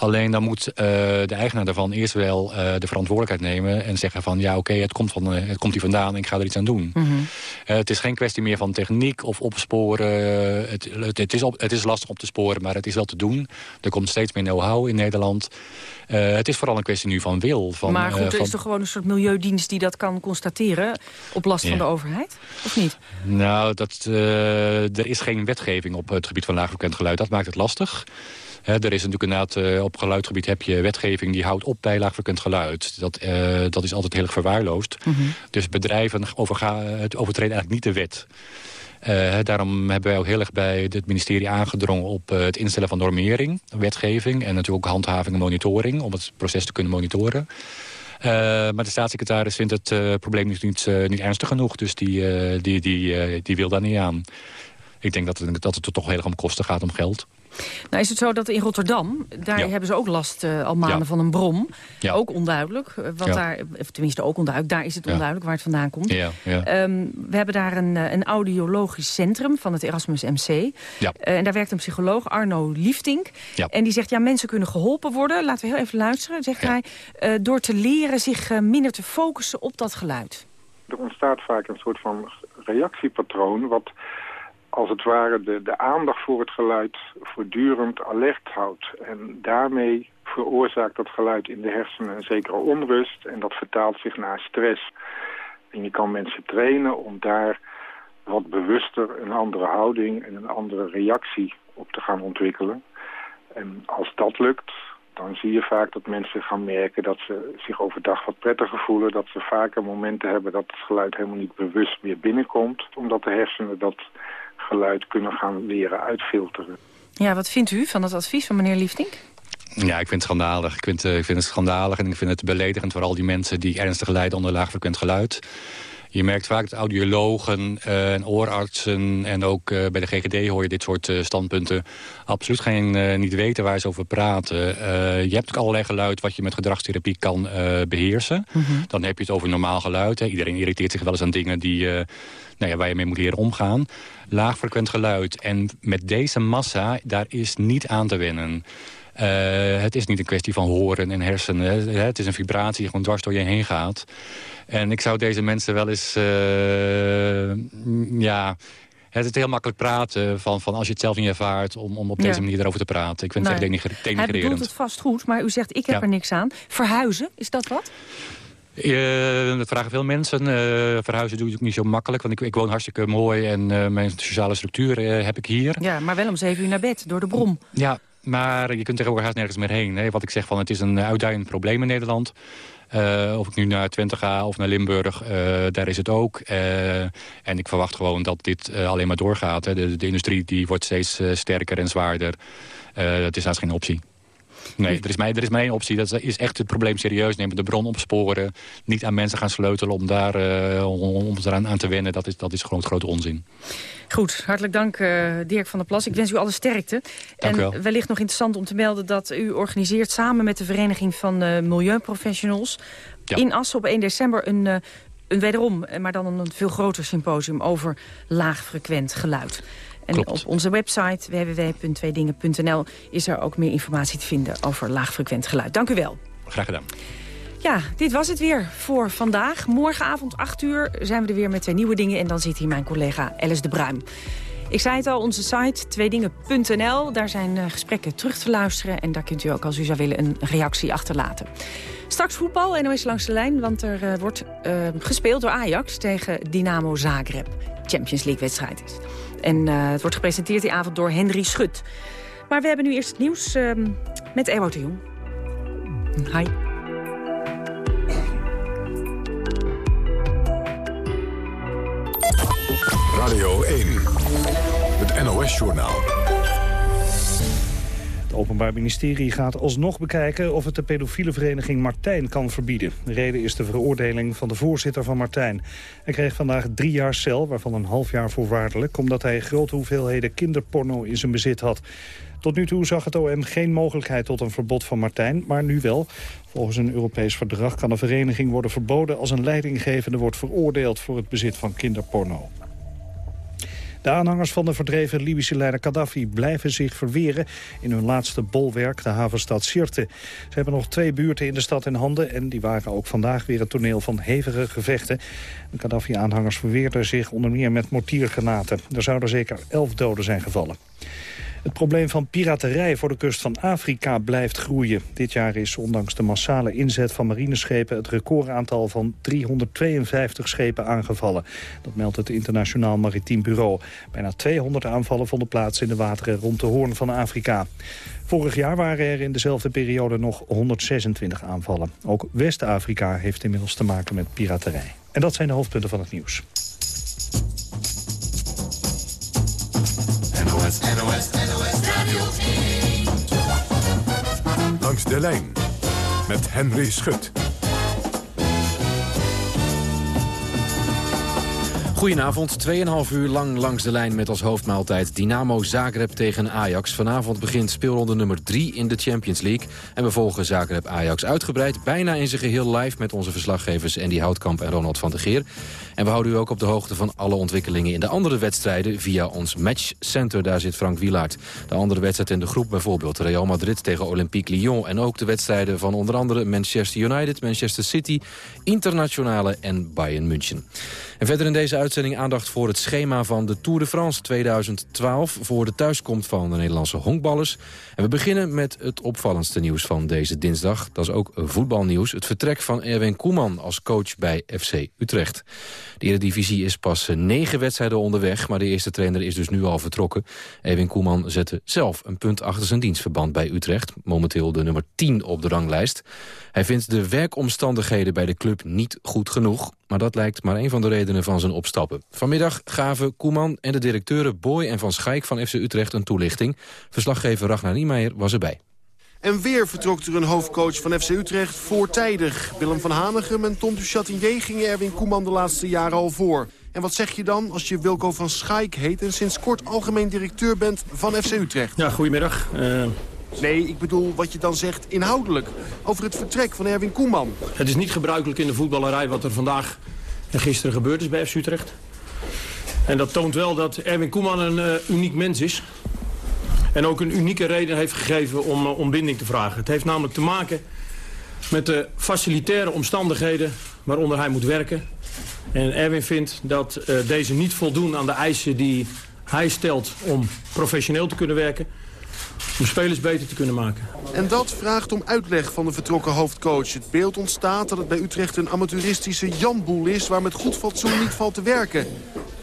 Alleen dan moet uh, de eigenaar daarvan eerst wel uh, de verantwoordelijkheid nemen... en zeggen van ja oké, okay, het, komt van, uh, het komt hier vandaan en ik ga er iets aan doen. Mm -hmm. het is geen kwestie meer van techniek of opsporen. Het, het, het, is op, het is lastig om te sporen, maar het is wel te doen. Er komt steeds meer know-how in Nederland. het is vooral een kwestie nu van wil. Van, maar goed, er van... is toch gewoon een soort milieudienst die dat kan constateren... op last van de overheid, of niet? Nou, dat, er is geen wetgeving op het gebied van laagfrequent geluid. Dat maakt het lastig. He, er is natuurlijk inderdaad, uh, op geluidgebied heb je wetgeving die houdt op bij laagfrequent geluid. Dat, uh, dat is altijd heel erg verwaarloosd. Mm -hmm. Dus bedrijven overtreden eigenlijk niet de wet. Uh, daarom hebben wij ook heel erg bij het ministerie aangedrongen op het instellen van normering, wetgeving en natuurlijk ook handhaving en monitoring om het proces te kunnen monitoren. Uh, maar de staatssecretaris vindt het probleem niet, niet, niet, ernstig genoeg. Dus die, die, die, die wil daar niet aan. Ik denk dat het, dat het er toch heel erg om kosten gaat, om geld. Nou is het zo dat in Rotterdam, daar ja. hebben ze ook last uh, al maanden ja. van een brom. Ja. Ook onduidelijk, want daar, of tenminste ook onduidelijk, daar is het onduidelijk waar het vandaan komt. Ja, um, we hebben daar een, een audiologisch centrum van het Erasmus MC. Ja. Uh, en daar werkt een psycholoog, Arno Liefdink. En die zegt, ja, mensen kunnen geholpen worden. Laten we heel even luisteren, zegt hij. Uh, door te leren zich minder te focussen op dat geluid. Er ontstaat vaak een soort van reactiepatroon... wat als het ware de, de aandacht voor het geluid voortdurend alert houdt. En daarmee veroorzaakt dat geluid in de hersenen een zekere onrust en dat vertaalt zich naar stress. En je kan mensen trainen om daar wat bewuster een andere houding en een andere reactie op te gaan ontwikkelen. En als dat lukt, dan zie je vaak dat mensen gaan merken dat ze zich overdag wat prettiger voelen. Dat ze vaker momenten hebben dat het geluid helemaal niet bewust meer binnenkomt. Omdat de hersenen dat geluid kunnen gaan leren uitfilteren. Ja, wat vindt u van dat advies van meneer Liefdink? Ja, ik vind het schandalig. Ik vind, uh, ik vind het schandalig en ik vind het beledigend voor al die mensen die ernstig lijden onder laagfrequent geluid. Je merkt vaak dat audiologen uh, en oorartsen en ook uh, bij de GGD hoor je dit soort uh, standpunten absoluut geen, niet weten waar ze over praten. je hebt ook allerlei geluid wat je met gedragstherapie kan beheersen. Mm -hmm. Dan heb je het over normaal geluid. Hè. Iedereen irriteert zich wel eens aan dingen die, nou ja, waar je mee moet leren omgaan. Laagfrequent geluid en met deze massa, daar is niet aan te winnen. Uh, het is niet een kwestie van horen en hersenen. Het is een vibratie die gewoon dwars door je heen gaat. En ik zou deze mensen wel eens... Uh, ja, het is heel makkelijk praten van, van als je het zelf niet ervaart... om, om op deze ja. manier erover te praten. Ik vind nee. het echt denigrerend. Hij bedoelt het vast goed, maar u zegt ik heb Ja. er niks aan. Verhuizen, is dat wat? Uh, dat vragen veel mensen. Uh, verhuizen doe ik ook niet zo makkelijk. Want ik, ik woon hartstikke mooi en uh, mijn sociale structuur heb ik hier. Ja, maar wel om zeven uur naar bed, door de brom. Ja, maar je kunt tegenwoordig haast nergens meer heen. Hè. Wat ik zeg, van, het is een uitdagend probleem in Nederland. Uh, of ik nu naar Twente ga of naar Limburg, uh, daar is het ook. En ik verwacht gewoon dat dit alleen maar doorgaat. Hè. De, de, industrie die wordt steeds sterker en zwaarder. dat is haast geen optie. Nee, er is, maar, er is maar één optie. Dat is echt het probleem serieus nemen. De bron opsporen. Niet aan mensen gaan sleutelen om, daar, om, om eraan aan te wennen. Dat is, dat is gewoon grote onzin. Goed, hartelijk dank uh, Dirk van der Plas. Ik wens u alle sterkte. Dank en u wel. wellicht nog interessant om te melden dat u organiseert samen met de Vereniging van uh, Milieuprofessionals ja. in Assen op 1 december een, een wederom, maar dan een veel groter symposium over laagfrequent geluid. En Klopt. op onze website www.tweedingen.nl is er ook meer informatie te vinden over laagfrequent geluid. Dank u wel. Graag gedaan. Ja, dit was het weer voor vandaag. Morgenavond 8 uur zijn we er weer met twee nieuwe dingen. En dan zit hier mijn collega Alice de Bruin. Ik zei het al, onze site tweedingen.nl. Daar zijn uh, gesprekken terug te luisteren. En daar kunt u ook, als u zou willen, een reactie achterlaten. Straks voetbal, NOS langs de lijn. Want er uh, wordt uh, gespeeld door Ajax tegen Dynamo Zagreb. Champions League wedstrijd is. En het wordt gepresenteerd die avond door Henry Schut. Maar we hebben nu eerst het nieuws ehm, met Ewout de Jong. Hi. Radio 1, het NOS-journaal. Het Openbaar Ministerie gaat alsnog bekijken of het de pedofiele vereniging Martijn kan verbieden. De reden is de veroordeling van de voorzitter van Martijn. Hij kreeg vandaag drie jaar cel, waarvan een half jaar voorwaardelijk... omdat hij grote hoeveelheden kinderporno in zijn bezit had. Tot nu toe zag het OM geen mogelijkheid tot een verbod van Martijn, maar nu wel. Volgens een Europees verdrag kan een vereniging worden verboden... als een leidinggevende wordt veroordeeld voor het bezit van kinderporno. De aanhangers van de verdreven Libische leider Gaddafi blijven zich verweren in hun laatste bolwerk, de havenstad Sirte. Ze hebben nog twee buurten in de stad in handen en die waren ook vandaag weer het toneel van hevige gevechten. De Gaddafi-aanhangers verweerden zich onder meer met mortiergranaten. Er zouden zeker elf doden zijn gevallen. Het probleem van piraterij voor de kust van Afrika blijft groeien. Dit jaar is ondanks de massale inzet van marineschepen... het recordaantal van 352 schepen aangevallen. Dat meldt het Internationaal Maritiem Bureau. Bijna 200 aanvallen vonden plaats in de wateren rond de Hoorn van Afrika. Vorig jaar waren er in dezelfde periode nog 126 aanvallen. Ook West-Afrika heeft inmiddels te maken met piraterij. En dat zijn de hoofdpunten van het nieuws. NOS, NOS, Radio 1. Langs de lijn met Henry Schut. Goedenavond, 2,5 uur lang langs de lijn met als hoofdmaaltijd Dynamo Zagreb tegen Ajax. Vanavond begint speelronde nummer 3 in de Champions League. En we volgen Zagreb Ajax uitgebreid, bijna in zijn geheel live... met onze verslaggevers Andy Houtkamp en Ronald van der Geer. En we houden u ook op de hoogte van alle ontwikkelingen in de andere wedstrijden... via ons matchcenter, daar zit Frank Wielaert. De andere wedstrijd in de groep bijvoorbeeld Real Madrid tegen Olympique Lyon... en ook de wedstrijden van onder andere Manchester United, Manchester City... Internationale en Bayern München. En verder in deze uitzending aandacht voor het schema van de Tour de France 2012... voor de thuiskomst van de Nederlandse honkballers. En we beginnen met het opvallendste nieuws van deze dinsdag. Dat is ook voetbalnieuws. Het vertrek van Erwin Koeman als coach bij FC Utrecht. De Eredivisie is pas negen wedstrijden onderweg... maar de eerste trainer is dus nu al vertrokken. Erwin Koeman zette zelf een punt achter zijn dienstverband bij Utrecht. Momenteel de nummer 10 op de ranglijst. Hij vindt de werkomstandigheden bij de club niet goed genoeg. Maar dat lijkt maar een van de redenen van zijn opstappen. Vanmiddag gaven Koeman en de directeuren Boy en Van Schaik van FC Utrecht een toelichting. Verslaggever Ragnar Niemeyer was erbij. En weer vertrok er een hoofdcoach van FC Utrecht voortijdig. Willem van Hanegem en Tom du Chatinier gingen Erwin Koeman de laatste jaren al voor. En wat zeg je dan als je Wilco van Schaik heet... en sinds kort algemeen directeur bent van FC Utrecht? Ja, goedemiddag. Uh... Nee, ik bedoel wat je dan zegt inhoudelijk. Over het vertrek van Erwin Koeman. Het is niet gebruikelijk in de voetballerij wat er vandaag en gisteren gebeurd is bij FC Utrecht. En dat toont wel dat Erwin Koeman een uh, uniek mens is. En ook een unieke reden heeft gegeven om uh, ontbinding te vragen. Het heeft namelijk te maken met de facilitaire omstandigheden waaronder hij moet werken. En Erwin vindt dat uh, deze niet voldoen aan de eisen die hij stelt om professioneel te kunnen werken om spelers beter te kunnen maken. En dat vraagt om uitleg van de vertrokken hoofdcoach. Het beeld ontstaat dat het bij Utrecht een amateuristische janboel is... waar met goed fatsoen niet valt te werken.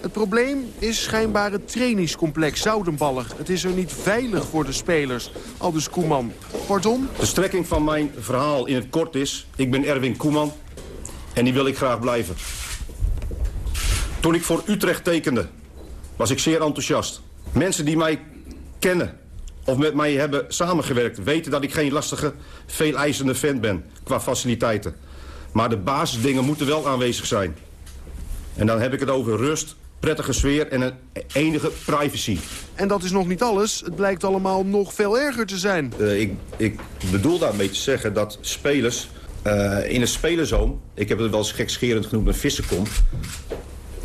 Het probleem is schijnbaar het trainingscomplex Zoudenballig. Het is er niet veilig voor de spelers, aldus Koeman. Pardon? De strekking van mijn verhaal in het kort is... ik ben Erwin Koeman en die wil ik graag blijven. Toen ik voor Utrecht tekende, was ik zeer enthousiast. Mensen die mij kennen of met mij hebben samengewerkt... weten dat ik geen lastige, veel eisende vent ben qua faciliteiten. Maar de basisdingen moeten wel aanwezig zijn. En dan heb ik het over rust, prettige sfeer en een enige privacy. En dat is nog niet alles. Het blijkt allemaal nog veel erger te zijn. Uh, ik, ik bedoel daarmee te zeggen dat spelers uh, in een spelerzoom... ik heb het wel eens gekscherend genoemd een vissenkom...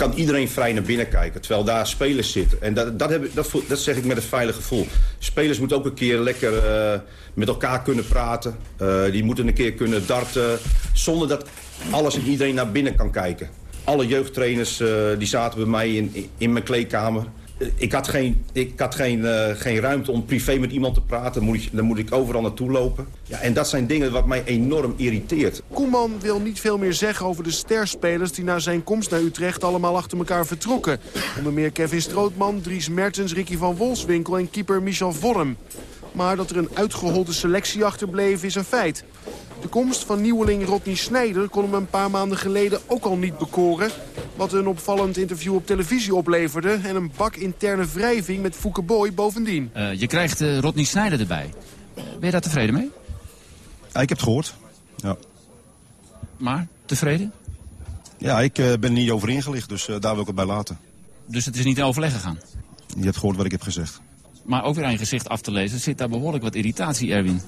kan iedereen vrij naar binnen kijken. Terwijl daar spelers zitten. En dat, dat, heb, dat, dat zeg ik met een veilig gevoel. Spelers moeten ook een keer lekker eh, met elkaar kunnen praten. Eh, die moeten een keer kunnen darten. Zonder dat alles en iedereen naar binnen kan kijken. Alle jeugdtrainers eh, die zaten bij mij in, in mijn kleedkamer. Ik had, geen, ik had geen, eh, geen ruimte om privé met iemand te praten. Dan moet, ik, dan moet ik overal naartoe lopen. Ja, en dat zijn dingen wat mij enorm irriteert. Koeman wil niet veel meer zeggen over de sterspelers... die na zijn komst naar Utrecht allemaal achter elkaar vertrokken. Onder meer Kevin Strootman, Dries Mertens, Ricky van Wolfswinkel... en keeper Michel Vorm. Maar dat er een uitgeholde selectie achterbleef is een feit. De komst van nieuweling Rodney Snijder kon hem een paar maanden geleden ook al niet bekoren. Wat een opvallend interview op televisie opleverde... en een bak interne wrijving met Fouke Boy bovendien. Eh, je krijgt eh, Rodney Snijder erbij. Ben je daar tevreden mee? Ja, ik heb het gehoord. Ja, Maar, tevreden? ja ik eh, ben er niet over ingelicht, dus eh, daar wil ik het bij laten. Dus het is niet in overleg gegaan? Je hebt gehoord wat ik heb gezegd. Maar ook weer aan je gezicht af te lezen zit daar behoorlijk wat irritatie, Erwin.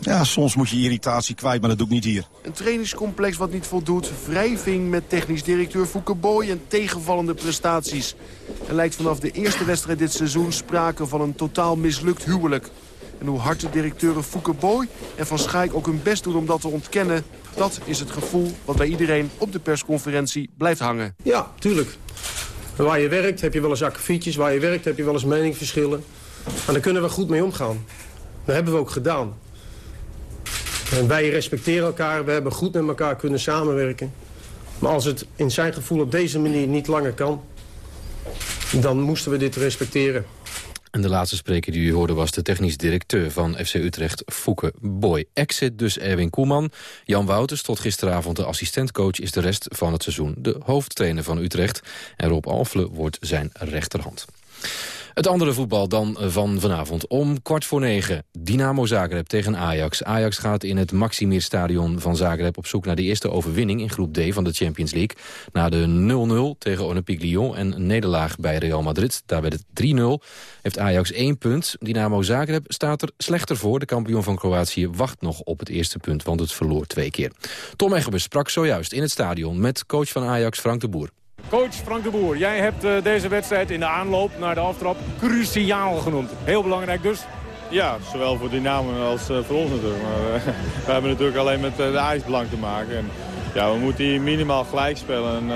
Ja, soms moet je irritatie kwijt, maar dat doe ik niet hier. Een trainingscomplex wat niet voldoet, wrijving met technisch directeur Fouke Boy en tegenvallende prestaties. Er lijkt vanaf de eerste wedstrijd dit seizoen sprake van een totaal mislukt huwelijk. En hoe hard de directeuren Fouke Boy en Van Schaik ook hun best doen om dat te ontkennen... dat is het gevoel wat bij iedereen op de persconferentie blijft hangen. Ja, tuurlijk. En Waar je werkt heb je wel eens akkefietjes. Waar je werkt heb je wel eens meningsverschillen. Maar daar kunnen we goed mee omgaan. Dat hebben we ook gedaan. En wij respecteren elkaar. We hebben goed met elkaar kunnen samenwerken. Maar als het in zijn gevoel op deze manier niet langer kan... dan moesten we dit respecteren. En de laatste spreker die u hoorde was de technisch directeur van FC Utrecht, Fouke Boy. Exit dus Erwin Koeman. Jan Wouters, tot gisteravond de assistentcoach, is de rest van het seizoen de hoofdtrainer van Utrecht. En Rob Alfle wordt zijn rechterhand. Het andere voetbal dan van vanavond. Om kwart voor negen. Dynamo Zagreb tegen Ajax. Ajax gaat in het Maximir Stadion van Zagreb op zoek naar de eerste overwinning in groep D van de Champions League. Na de 0-0 tegen Olympique Lyon en een nederlaag bij Real Madrid. Daar werd het 3-0. Heeft Ajax één punt. Dynamo Zagreb staat er slechter voor. De kampioen van Kroatië wacht nog op het eerste punt, want het verloor twee keer. Tom Egebers sprak zojuist in het stadion met coach van Ajax Frank de Boer. Coach Frank de Boer, jij hebt eh, deze wedstrijd in de aanloop naar de aftrap cruciaal genoemd. Heel belangrijk dus. Ja, zowel voor Dynamo als eh, voor ons natuurlijk. Maar eh, we hebben natuurlijk alleen met de ijsbelang te maken. En, ja, we moeten hier minimaal gelijk spelen. En,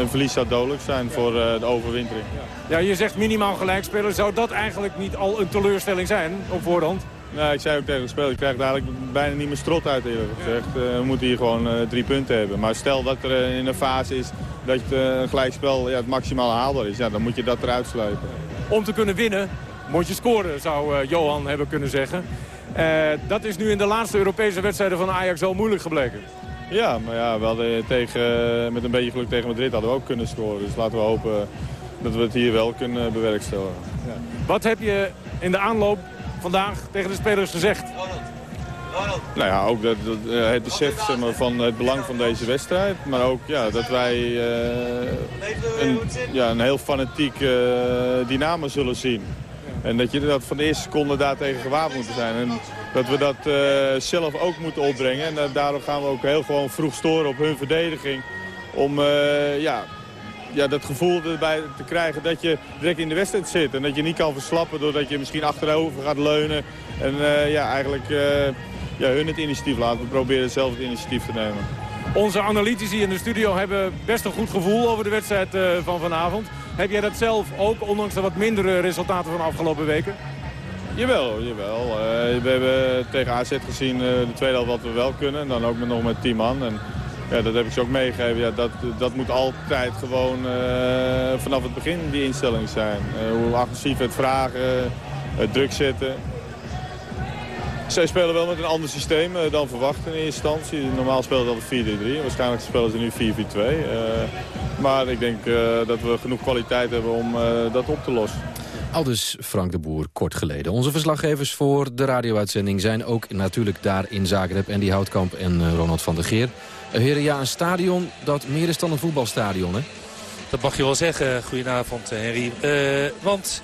een verlies zou dodelijk zijn voor de overwintering. Ja, je zegt minimaal gelijk spelen. Zou dat eigenlijk niet al een teleurstelling zijn op voorhand? Nou, ik zei ook tegen de speler, ik krijg eigenlijk bijna niet meer strot uit eerlijk gezegd. Eh, we moeten hier gewoon eh, drie punten hebben. Maar stel dat er eh, in een fase is dat een gelijkspel ja, het maximaal haalbaar is, ja, dan moet je dat eruit sluiten. Om te kunnen winnen moet je scoren, zou Johan hebben kunnen zeggen. Dat is nu in de laatste Europese wedstrijden van Ajax wel moeilijk gebleken. Ja, maar ja, we hadden tegen, met een beetje geluk tegen Madrid hadden we ook kunnen scoren. Dus laten we hopen dat we het hier wel kunnen bewerkstelligen. Ja. Wat heb je in de aanloop vandaag tegen de spelers gezegd? Nou ja, ook dat, dat, eh, het besef zeg maar, van het belang van deze wedstrijd. Maar ook ja, dat wij eh, een, ja, een heel fanatiek eh, Dynamo zullen zien. En dat je dat van de eerste seconde daartegen gewapend moeten zijn. En dat we dat zelf ook moeten opbrengen. En daarom gaan we ook heel gewoon vroeg storen op hun verdediging. Om ja, ja, dat gevoel erbij te krijgen dat je direct in de wedstrijd zit. En dat je niet kan verslappen doordat je misschien achterover gaat leunen. En eh, ja, eigenlijk eh, ja, hun het initiatief laten. We proberen zelf het initiatief te nemen. Onze analytici in de studio hebben best een goed gevoel over de wedstrijd eh, van vanavond. Heb jij dat zelf ook, ondanks de wat mindere resultaten van de afgelopen weken? Jawel, jawel. We hebben tegen AZ gezien de tweede helft wat we wel kunnen. En dan ook met, nog met 10 man. En ja, dat heb ik ze ook meegegeven. Ja, dat, dat moet altijd gewoon eh, vanaf het begin die instelling zijn. Eh, hoe agressief het vragen, het druk zetten. Zij spelen wel met een ander systeem eh, dan verwacht in eerste instantie. Normaal spelen altijd 4-3-3. Waarschijnlijk spelen ze nu 4-4-2. Eh, maar ik denk dat we genoeg kwaliteit hebben om dat op te lossen. Aldus Frank de Boer kort geleden. Onze verslaggevers voor de radio-uitzending zijn ook natuurlijk daar in Zagreb. Die Houtkamp en Ronald van der Geer. Heren, ja, een stadion dat meer is dan een voetbalstadion, hè? Dat mag je wel zeggen. Goedenavond, eh, Henry. Uh, want,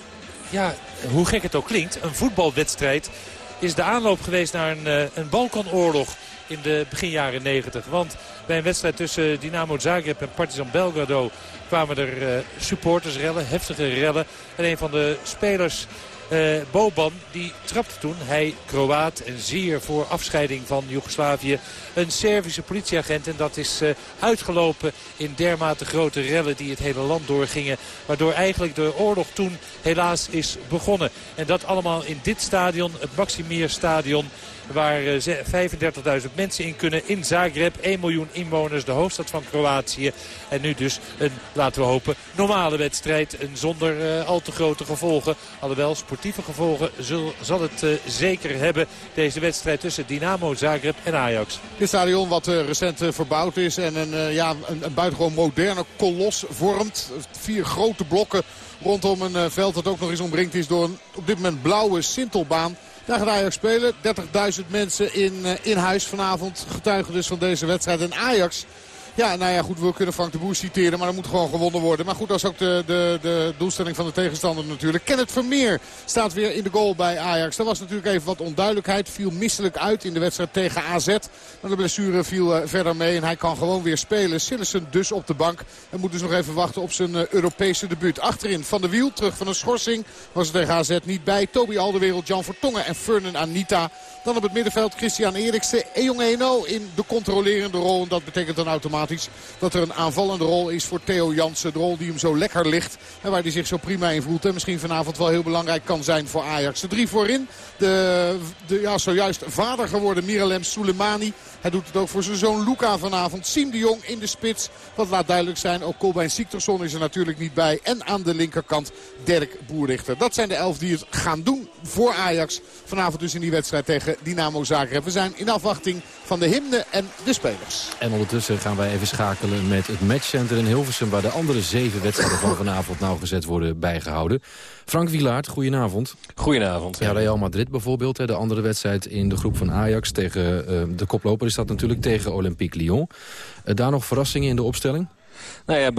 ja, hoe gek het ook klinkt, een voetbalwedstrijd is de aanloop geweest naar een, uh, een Balkanoorlog in de begin jaren 90. Want bij een wedstrijd tussen Dynamo Zagreb en Partizan Belgrado kwamen er supportersrellen, heftige rellen. En een van de spelers uh, Boban die trapte toen, hij Kroaat en zeer voor afscheiding van Joegoslavië, een Servische politieagent. En dat is uh, uitgelopen in dermate grote rellen die het hele land doorgingen. Waardoor eigenlijk de oorlog toen helaas is begonnen. En dat allemaal in dit stadion, het Maximeer stadion waar 35.000 eh, mensen in kunnen. In Zagreb, 1 miljoen inwoners, de hoofdstad van Kroatië. En nu dus een, laten we hopen, normale wedstrijd. Een zonder al te grote gevolgen. Alhoewel, sportieve gevolgen zal, het uh, zeker hebben. Deze wedstrijd tussen Dynamo Zagreb en Ajax. Dit stadion wat uh, recent verbouwd is en een, ja, een, buitengewoon moderne kolos vormt. Vier grote blokken rondom een veld dat ook nog eens omringd is door een op dit moment blauwe sintelbaan. Daar gaat Ajax spelen. 30.000 mensen in, eh, in huis vanavond. Getuigen dus van deze wedstrijd. En Ajax ja, nou ja, goed, we kunnen Frank de Boer citeren, maar dat moet gewoon gewonnen worden. Maar goed, dat is ook de, de, de doelstelling van de tegenstander natuurlijk. Kenneth Vermeer staat weer in de goal bij Ajax. Dat was natuurlijk even wat onduidelijkheid. Viel misselijk uit in de wedstrijd tegen AZ. Maar de blessure viel uh, verder mee en hij kan gewoon weer spelen. Sillessen dus op de bank. En moet dus nog even wachten op zijn uh, Europese debuut. Achterin Van de Wiel, terug van een schorsing. Was er tegen AZ niet bij. Toby Alderwereld, Jan Vertongen en Fernan Anita. Dan op het middenveld Christian Eriksen. Ejong Eno in de controlerende rol. En dat betekent dan automatisch dat er een aanvallende rol is voor Theo Jansen. De rol die hem zo lekker ligt. En waar hij zich zo prima in voelt. En misschien vanavond wel heel belangrijk kan zijn voor Ajax. De drie voorin. De, de ja, zojuist vader geworden Miralem Soleimani. Hij doet het ook voor zijn zoon Luca vanavond. Siem de Jong in de spits. Wat laat duidelijk zijn. Ook Colbein Siktersson is er natuurlijk niet bij. En aan de linkerkant Dirk Boerrichter. Dat zijn de elf die het gaan doen voor Ajax. Vanavond dus in die wedstrijd tegen Dynamo Zagreb. We zijn in afwachting van de hymne en de spelers. En ondertussen gaan wij even schakelen met het matchcenter in Hilversum... waar de andere zeven wedstrijden van vanavond nauwgezet worden bijgehouden. Frank Wilaert, goedenavond. Goedenavond. Ja, Real Madrid bijvoorbeeld, de andere wedstrijd in de groep van Ajax... tegen uh, de koploper is dat natuurlijk tegen Olympique Lyon. Uh, daar nog verrassingen in de opstelling? Nou ja,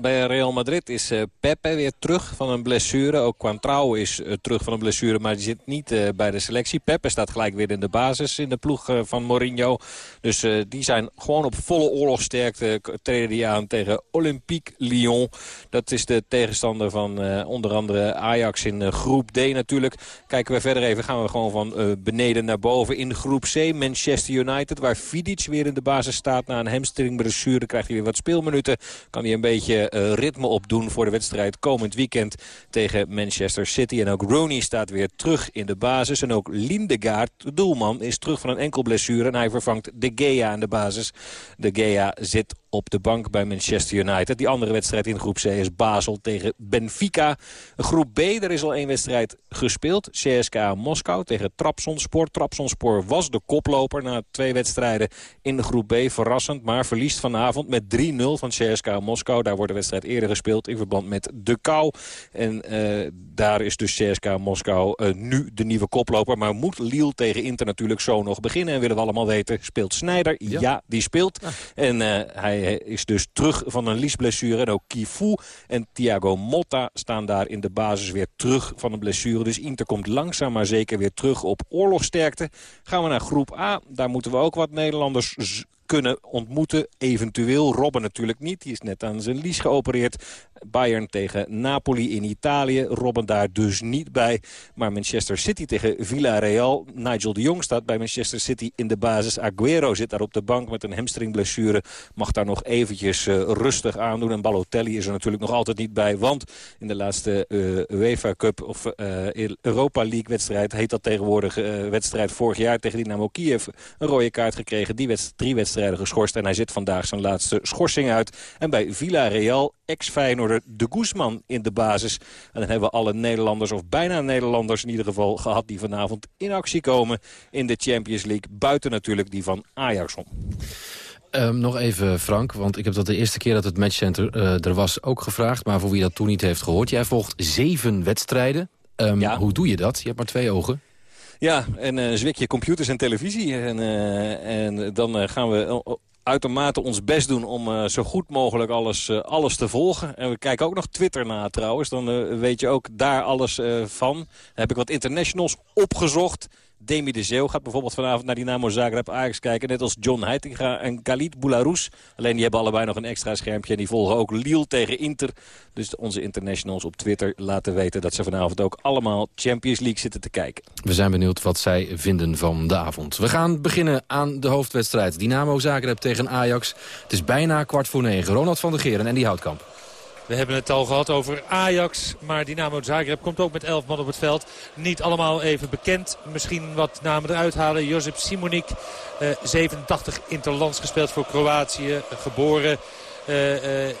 bij, Real, Madrid is uh, Pepe weer terug van een blessure. Ook Quantrao is uh, terug van een blessure, maar die zit niet uh, bij de selectie. Pepe staat gelijk weer in de basis in de ploeg van Mourinho. Dus die zijn gewoon op volle oorlogsterkte treden die aan tegen Olympique Lyon. Dat is de tegenstander van onder andere Ajax in groep D natuurlijk. Kijken we verder even, gaan we gewoon van beneden naar boven. In groep C Manchester United, waar Vidic weer in de basis staat na een hamstringblessure. Krijgt hij weer wat speelminuten kan hij een beetje uh, ritme opdoen voor de wedstrijd komend weekend tegen Manchester City. En ook Rooney staat weer terug in de basis. En ook Lindegaard, de doelman, is terug van een enkel blessure. En hij vervangt De Gea in de basis. De Gea zit op de bank bij Manchester United. Die andere wedstrijd in groep C is Basel tegen Benfica. Groep B, er is al één wedstrijd gespeeld. CSKA Moskou tegen Trabzonspor. Trabzonspor was de koploper na twee wedstrijden in de groep B. Verrassend, maar verliest vanavond met 3-0 van CSKA Moskou. Daar wordt de wedstrijd eerder gespeeld in verband met de kou. En uh, daar is dus CSKA Moskou uh, nu de nieuwe koploper. Maar moet Lille tegen Inter natuurlijk zo nog beginnen? En willen we allemaal weten, speelt Snijder? Ja, ja die speelt. Ah. En uh, hij is dus terug van een liesblessure. En ook Kifu en Thiago Motta staan daar in de basis weer terug van een blessure. Dus Inter komt langzaam maar zeker weer terug op oorlogsterkte. Gaan we naar groep A. Daar moeten we ook wat Nederlanders kunnen ontmoeten. Eventueel Robben natuurlijk niet. Die is net aan zijn lies geopereerd. Bayern tegen Napoli in Italië. Robben daar dus niet bij. Maar Manchester City tegen Villarreal. Nigel de Jong staat bij Manchester City in de basis. Aguero zit daar op de bank met een hamstringblessure. Mag daar nog eventjes uh, rustig aan doen. En Balotelli is er natuurlijk nog altijd niet bij. Want in de laatste uh, UEFA Cup of uh, Europa League wedstrijd... heet dat tegenwoordig wedstrijd vorig jaar tegen Dynamo Kiev... een rode kaart gekregen. Die wedstrijd, drie wedstrijden geschorst. En hij zit vandaag zijn laatste schorsing uit. En bij Villarreal, ex-Feyenoorder de Guzman in de basis. En dan hebben we alle Nederlanders, of bijna Nederlanders in ieder geval... gehad die vanavond in actie komen in de Champions League. Buiten natuurlijk die van Ajax om. Um, nog even Frank, want ik heb dat de eerste keer dat het matchcenter uh, er was ook gevraagd. Maar voor wie dat toen niet heeft gehoord. Jij volgt zeven wedstrijden. Um, ja. Hoe doe je dat? Je hebt maar twee ogen. Ja, en uh, zwik je computers en televisie. En, uh, en dan uh, gaan we uitermate ons best doen om zo goed mogelijk alles, alles te volgen. En we kijken ook nog Twitter na trouwens. Dan weet je ook daar alles van. Heb ik wat internationals opgezocht. Demi de Zeeuw gaat bijvoorbeeld vanavond naar Dynamo Zagreb Ajax kijken. Net als John Heitinga en Khalid Boularus. Alleen die hebben allebei nog een extra schermpje. En die volgen ook Lille tegen Inter. Dus onze internationals op Twitter laten weten dat ze vanavond ook allemaal Champions League zitten te kijken. We zijn benieuwd wat zij vinden van de avond. We gaan beginnen aan de hoofdwedstrijd. Dynamo Zagreb tegen Ajax. Het is bijna kwart voor negen. Ronald van der Geren en die Houtkamp. We hebben het al gehad over Ajax. Maar Dynamo Zagreb komt ook met 11 man op het veld. Niet allemaal even bekend. Misschien wat namen eruit halen. Josip Simonik, eh, 87 interlands gespeeld voor Kroatië. Geboren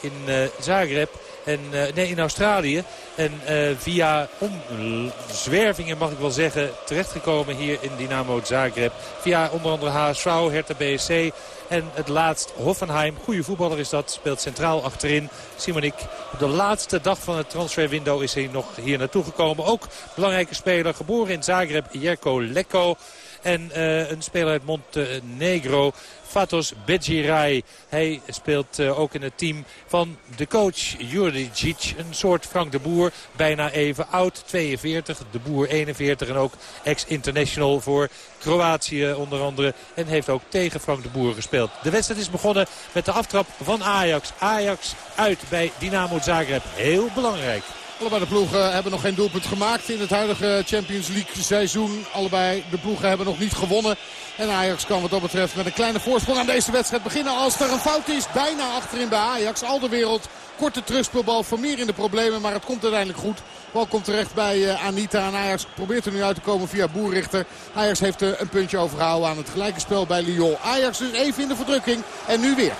in Zagreb. En, nee, in Australië. En via omzwervingen mag ik wel zeggen terechtgekomen hier in Dynamo Zagreb. Via onder andere HSV, Hertha BSC en het laatst Hoffenheim. Goede voetballer is dat. Speelt centraal achterin. Simonik op de laatste dag van het transferwindow is hij nog hier naartoe gekomen. Ook belangrijke speler. Geboren in Zagreb. Jerko Lekko. En uh, een speler uit Montenegro. Fatos Bejirai. Hij speelt uh, ook in het team van de coach Juricic. Een soort Frank de Boer. Bijna even oud. 42. De Boer 41. En ook ex-international voor Kroatië onder andere. En heeft ook tegen Frank de Boer gespeeld. De wedstrijd is begonnen met de aftrap van Ajax. Ajax uit bij Dynamo Zagreb. Heel belangrijk. Allebei de ploegen hebben nog geen doelpunt gemaakt in het huidige Champions League seizoen. Allebei de ploegen hebben nog niet gewonnen. En Ajax kan wat dat betreft met een kleine voorsprong aan deze wedstrijd beginnen. Als er een fout is, bijna achterin bij Ajax. Al de wereld, korte terugspeelbal, meer in de problemen. Maar het komt uiteindelijk goed. Bal komt terecht bij uh, Anita. En Ajax probeert er nu uit te komen via Boerrichter. Ajax heeft uh, een puntje overgehouden aan het gelijke spel bij Lyon. Ajax dus even in de verdrukking. En nu weer.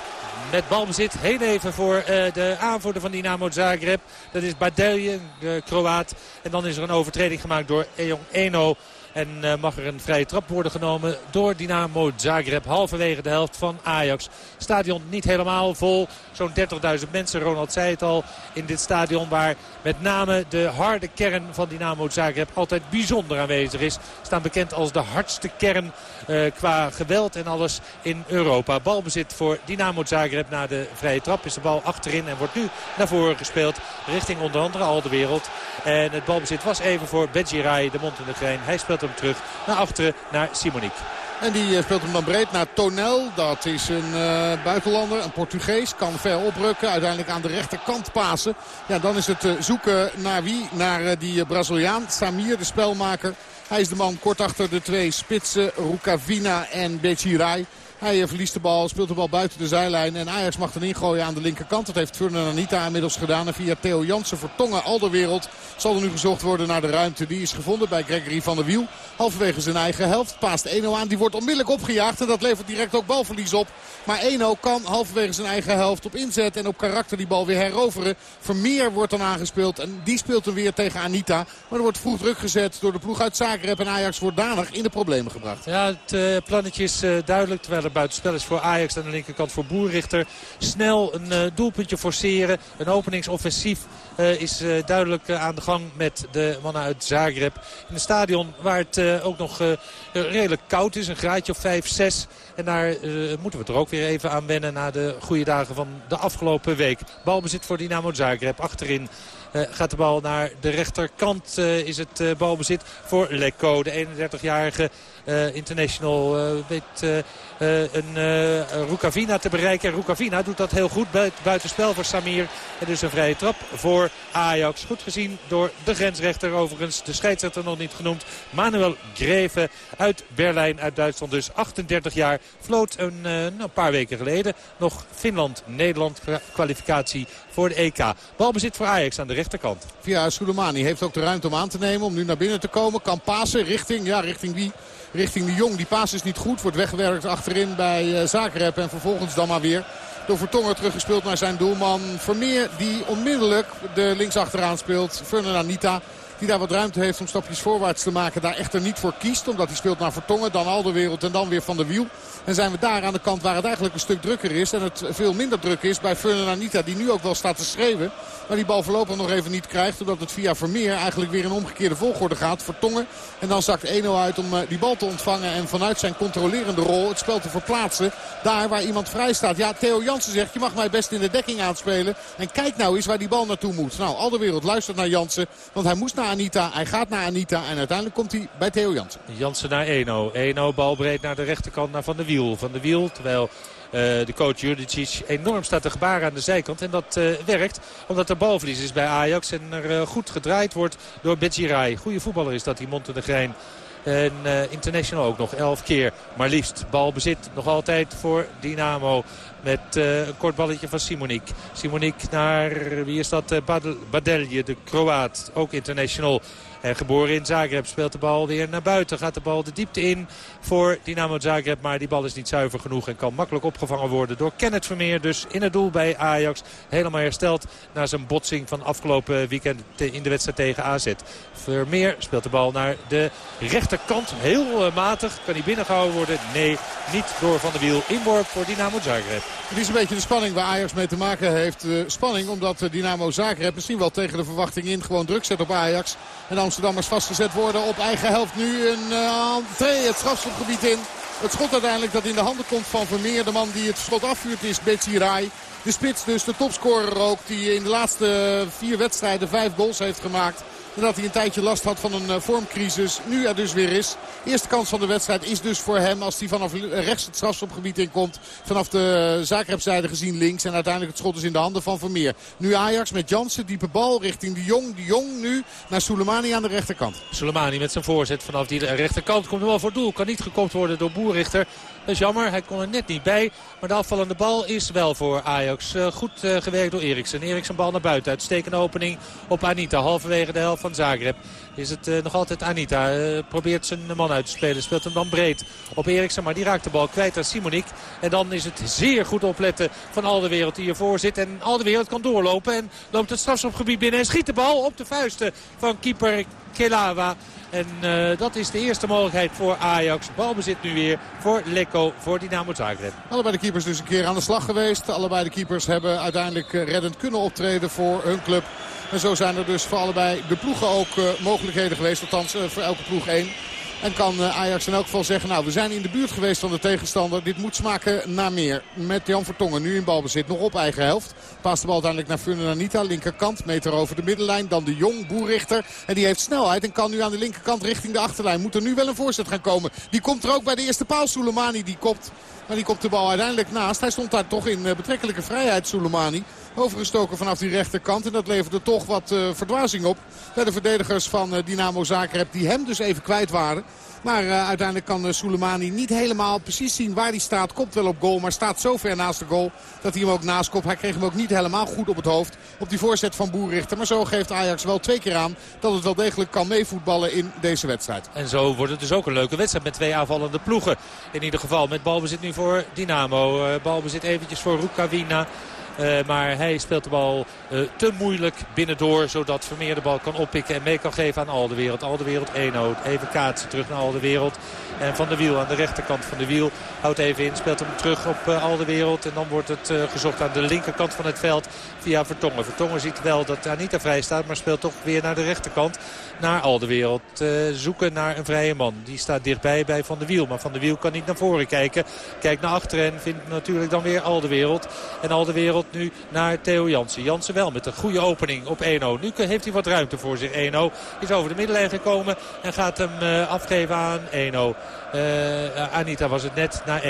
Met balbezit heel even voor uh, de aanvoerder van Dynamo Zagreb. Dat is Badelje, de Kroaat. En dan is er een overtreding gemaakt door Ejong Eno. En uh, mag er een vrije trap worden genomen door Dynamo Zagreb. Halverwege de helft van Ajax. Stadion niet helemaal vol. Zo'n 30.000 mensen, Ronald zei het al, in dit stadion. Waar met name de harde kern van Dynamo Zagreb altijd bijzonder aanwezig is. Staan bekend als de hardste kern qua geweld en alles in Europa. Balbezit voor Dynamo Zagreb na de vrije trap. Is de bal achterin en wordt nu naar voren gespeeld. Richting onder andere al de wereld. En het balbezit was even voor Bejirai, de grein. Hij speelt hem terug naar achteren naar Simonique. En die speelt hem dan breed naar Tonel. Dat is een uh, buitenlander, een Portugees. Kan ver oprukken. Uiteindelijk aan de rechterkant pasen. Ja, dan is het zoeken naar wie? Naar die Braziliaan. Samir, de spelmaker. Hij is de man kort achter de twee spitsen. Rukavina en Bechirai. Hij verliest de bal, speelt de bal buiten de zijlijn. En Ajax mag dan ingooien aan de linkerkant. Dat heeft Fernand Anita inmiddels gedaan. En via Theo Jansen vertongen al de wereld zal er nu gezocht worden naar de ruimte. Die is gevonden bij Gregory van der Wiel. Halverwege zijn eigen helft. Paast Eno aan. Die wordt onmiddellijk opgejaagd. En dat levert direct ook balverlies op. Maar Eno kan halverwege zijn eigen helft op inzet. En op karakter die bal weer heroveren. Vermeer wordt dan aangespeeld. En die speelt hem weer tegen Anita. Maar er wordt vroeg druk gezet door de ploeg uit Zagreb. En Ajax wordt danig in de problemen gebracht. Ja, het uh, plannetje is uh, duidelijk. Terwijl er buitenspel is voor Ajax aan de linkerkant voor Boerrichter. Snel een uh, doelpuntje forceren. Een openingsoffensief uh, is uh, duidelijk aan de gang met de mannen uit Zagreb. In het stadion waar het ook nog redelijk koud is. Een graadje of 5, 6. En daar moeten we er ook weer even aan wennen na de goede dagen van de afgelopen week. Balbezit voor Dynamo Zagreb. Achterin gaat de bal naar de rechterkant. Is het balbezit voor Lekko, de 31-jarige international. weet een Rukavina te bereiken. Rukavina doet dat heel goed. Buitenspel voor Samir. En dus een vrije trap voor Ajax. Goed gezien door de grensrechter overigens. De scheidsrechter nog niet genoemd. Manuel Greve uit Berlijn, uit Duitsland. Dus 38 jaar. Floot een, een paar weken geleden nog Finland-Nederland kwalificatie voor de EK. Balbezit voor Ajax aan de rechterkant. Via Soleimani heeft ook de ruimte om aan te nemen. Om nu naar binnen te komen. Kan pasen richting, ja, richting wie? Richting de Jong. Die paas is niet goed. Wordt weggewerkt achterin bij uh, Zagreb. En vervolgens dan maar weer door Vertongen teruggespeeld naar zijn doelman Vermeer. Die onmiddellijk de linksachteraan speelt. Fernand Anita. Die daar wat ruimte heeft om stapjes voorwaarts te maken. Daar echter niet voor kiest. Omdat hij speelt naar Vertongen. Dan al de wereld en dan weer van de wiel. En zijn we daar aan de kant waar het eigenlijk een stuk drukker is. En het veel minder druk is bij Fernand Anita. Die nu ook wel staat te schreeuwen. Maar die bal voorlopig nog even niet krijgt. Omdat het via Vermeer eigenlijk weer in omgekeerde volgorde gaat. Vertongen. En dan zakt 1-0 uit om die bal te ontvangen. En vanuit zijn controlerende rol het spel te verplaatsen. Daar waar iemand vrij staat. Ja, Theo Jansen zegt je mag mij best in de dekking aanspelen. En kijk nou eens waar die bal naartoe moet. Nou, al de wereld luistert naar Jansen. Want hij moest naar Anita. Hij gaat naar Anita. En uiteindelijk komt hij bij Theo Jansen. Jansen naar Eno. Eno bal breed naar de rechterkant naar Van de Wiel. Van de Wiel terwijl... Uh, de coach Judicic enorm staat te gebaren aan de zijkant. En dat uh, werkt omdat er balverlies is bij Ajax. En er uh, goed gedraaid wordt door Bejirai. Goede voetballer is dat, die Montenegrein. En International ook nog elf keer. Maar liefst balbezit nog altijd voor Dynamo. Met uh, een kort balletje van Simonik. Simonik naar, wie is dat? Uh, Badelje, de Kroaat. Ook international. En geboren in Zagreb speelt de bal weer naar buiten. Gaat de bal de diepte in voor Dynamo Zagreb. Maar die bal is niet zuiver genoeg en kan makkelijk opgevangen worden door Kenneth Vermeer. Dus in het doel bij Ajax. Helemaal hersteld na zijn botsing van afgelopen weekend in de wedstrijd tegen AZ. Vermeer speelt de bal naar de rechterkant. Heel uh, matig. Kan hij binnengehouden worden? Nee, niet door Van der Wiel. Inworp voor Dynamo Zagreb. Het is een beetje de spanning waar Ajax mee te maken heeft. Spanning omdat uh, Dynamo Zagreb misschien wel tegen de verwachting in gewoon druk zet op Ajax. En Amsterdammers vastgezet worden op eigen helft. Nu een uh, entree het strafschopgebied in. Het schot uiteindelijk dat in de handen komt van Vermeer. De man die het schot afvuurt is Betsy Rai. De spits dus, de topscorer ook. Die in de laatste vier wedstrijden vijf goals heeft gemaakt. Nadat hij een tijdje last had van een vormcrisis. Nu er dus weer is. Eerste kans van de wedstrijd is dus voor hem als hij vanaf rechts het strafschopgebied inkomt. Vanaf de Zagrebzijde gezien links. En uiteindelijk het schot is in de handen van Vermeer. Nu Ajax met Jansen. Diepe bal richting de Jong. De Jong nu naar Soleimani aan de rechterkant. Soleimani met zijn voorzet vanaf die rechterkant komt er wel voor doel. Kan niet gekopt worden door Boerrichter. Dat is jammer, hij kon er net niet bij. Maar de afvallende bal is wel voor Ajax. Uh, goed uh, gewerkt door Eriksen. Eriksen bal naar buiten. Uitstekende opening op Anita. Halverwege de helft van Zagreb. Is het uh, nog altijd Anita. probeert zijn man uit te spelen. Speelt hem dan breed op Eriksen. Maar die raakt de bal kwijt aan Simonik. En dan is het zeer goed opletten van al de wereld die ervoor zit. En al de wereld kan doorlopen. En loopt het strafschopgebied binnen. En schiet de bal op de vuisten van keeper Kelawa. En uh, dat is de eerste mogelijkheid voor Ajax. Balbezit nu weer voor Lekko, voor Dynamo Zagreb. Allebei de keepers dus een keer aan de slag geweest. Allebei de keepers hebben uiteindelijk reddend kunnen optreden voor hun club. En zo zijn er dus voor allebei de ploegen ook uh, mogelijkheden geweest. Althans uh, voor elke ploeg één. En kan Ajax in elk geval zeggen, nou we zijn in de buurt geweest van de tegenstander. Dit moet smaken naar meer. Met Jan Vertongen nu in balbezit, nog op eigen helft. Paast de bal uiteindelijk naar Fernandita, linkerkant. Meter over de middenlijn, dan de Jong, Boerrichter. En die heeft snelheid en kan nu aan de linkerkant richting de achterlijn. Moet er nu wel een voorzet gaan komen. Die komt er ook bij de eerste paal. Soleimani die kopt. Maar die komt de bal uiteindelijk naast. Hij stond daar toch in betrekkelijke vrijheid, Soleimani. Overgestoken vanaf die rechterkant. En dat leverde toch wat uh, verdwazing op bij de verdedigers van uh, Dynamo Zagreb. Die hem dus even kwijt waren. Maar uh, uiteindelijk kan Soleimani niet helemaal precies zien waar hij staat. Komt wel op goal, maar staat zo ver naast de goal dat hij hem ook naast komt. Hij kreeg hem ook niet helemaal goed op het hoofd op die voorzet van Boerrichter. Maar zo geeft Ajax wel twee keer aan dat het wel degelijk kan meevoetballen in deze wedstrijd. En zo wordt het dus ook een leuke wedstrijd met twee aanvallende ploegen. In ieder geval met balbezit nu voor Dynamo. Balbezit eventjes voor Rukavina. Uh, maar hij speelt de bal uh, te moeilijk binnendoor. Zodat Vermeer de bal kan oppikken en mee kan geven aan Alderwereld. Alderwereld 1-0. Even kaatsen terug naar Alderwereld. En Van de Wiel aan de rechterkant van de Wiel. Houdt even in. Speelt hem terug op uh, Alderwereld. En dan wordt het gezocht aan de linkerkant van het veld via Vertongen. Vertongen ziet wel dat Anita vrij staat. Maar speelt toch weer naar de rechterkant. Naar Alderwereld. Uh, zoeken naar een vrije man. Die staat dichtbij bij Van de Wiel. Maar Van de Wiel kan niet naar voren kijken. Kijkt naar achteren en vindt natuurlijk dan weer Alderwereld. En Alderwereld nu naar Theo Jansen. Jansen wel met een goede opening op 1-0. Nu heeft hij wat ruimte voor zich. 1-0 is over de middenlijn gekomen en gaat hem uh, afgeven aan 1-0. Uh, Anita was het net naar 1-0.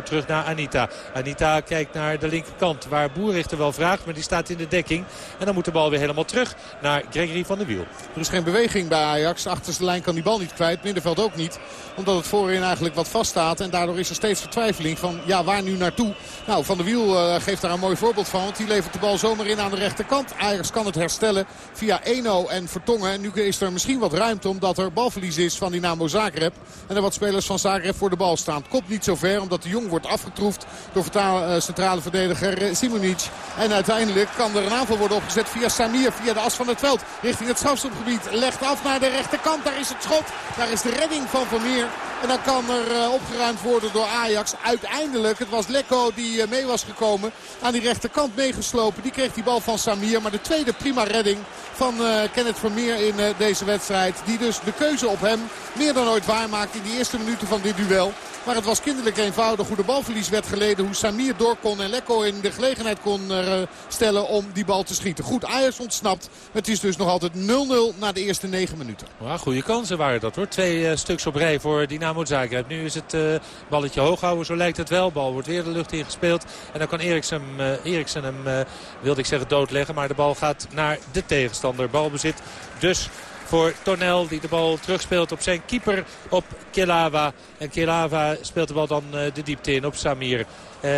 1-0 terug naar Anita. Anita kijkt naar de linkerkant waar Boerrichter wel Maar die staat in de dekking. En dan moet de bal weer helemaal terug naar Gregory van der Wiel. Er is geen beweging bij Ajax. Achterste lijn kan die bal niet kwijt. Middenveld ook niet. Omdat het voorin eigenlijk wat vaststaat. En daardoor is er steeds vertwijfeling van ja waar nu naartoe. Nou Van der Wiel uh, geeft daar een mooi voorbeeld van. Want die levert de bal zomaar in aan de rechterkant. Ajax kan het herstellen via 1-0 en Vertongen. En nu is er misschien wat ruimte omdat er balverlies is van Dynamo Zagreb. En er wat spelers van Zagreb voor de bal staan. Komt niet zo ver omdat de Jong wordt afgetroefd door uh, centrale verdediger uh, Simonic. En uiteindelijk kan er een aanval worden opgezet via Samir. Via de as van het veld richting het strafstopgebied. Legt af naar de rechterkant. Daar is het schot. Daar is de redding van Vermeer. En dan kan er uh, opgeruimd worden door Ajax. Uiteindelijk, het was Lekko die mee was gekomen. Aan die rechterkant meegeslopen. Die kreeg die bal van Samir. Maar de tweede prima redding van Kenneth Vermeer in deze wedstrijd. Die dus de keuze op hem meer dan ooit waarmaakt in die eerste minuten van dit duel. Maar het was kinderlijk eenvoudig hoe de balverlies werd geleden. Hoe Samir door kon en Lekko in de gelegenheid kon uh, stellen om die bal te schieten. Goed, Ajax ontsnapt. Het is dus nog altijd 0-0 na de eerste 9 minuten. Goede kansen waren dat hoor. Twee uh, stuks op rij voor Dynamo Zagreb. Nu is het uh, balletje hoog houden, zo lijkt het wel. Bal wordt weer de lucht ingespeeld. En dan kan Eriksen, Eriksen hem, wilde ik zeggen, doodleggen. Maar de bal gaat naar de tegenstander. Balbezit dus voor Tonel die de bal terugspeelt op zijn keeper op Kelava. En Kelava speelt de bal dan de diepte in op Samir. Uh,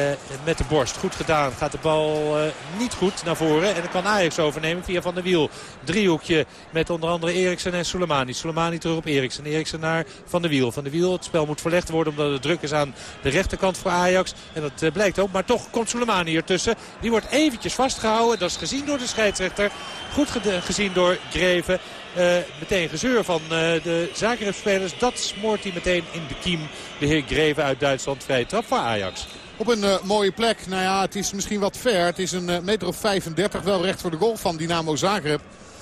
met de borst. Goed gedaan. Gaat de bal uh, niet goed naar voren. En dan kan Ajax overnemen via Van der Wiel. Driehoekje met onder andere Eriksen en Soleimani. Soleimani terug op Eriksen. Eriksen naar Van der Wiel. Van der Wiel. Het spel moet verlegd worden omdat het druk is aan de rechterkant voor Ajax. En dat blijkt ook. Maar toch komt Soleimani ertussen. Die wordt eventjes vastgehouden. Dat is gezien door de scheidsrechter. Goed gezien door Greven. Uh, meteen gezeur van uh, de Zagreb-spelers. Dat smoort hij meteen in de kiem. De heer Greven uit Duitsland. Vrije trap voor Ajax. Op een uh, mooie plek. Nou ja, het is misschien wat ver. Het is een meter of 35. Wel recht voor de goal van Dynamo Zagreb.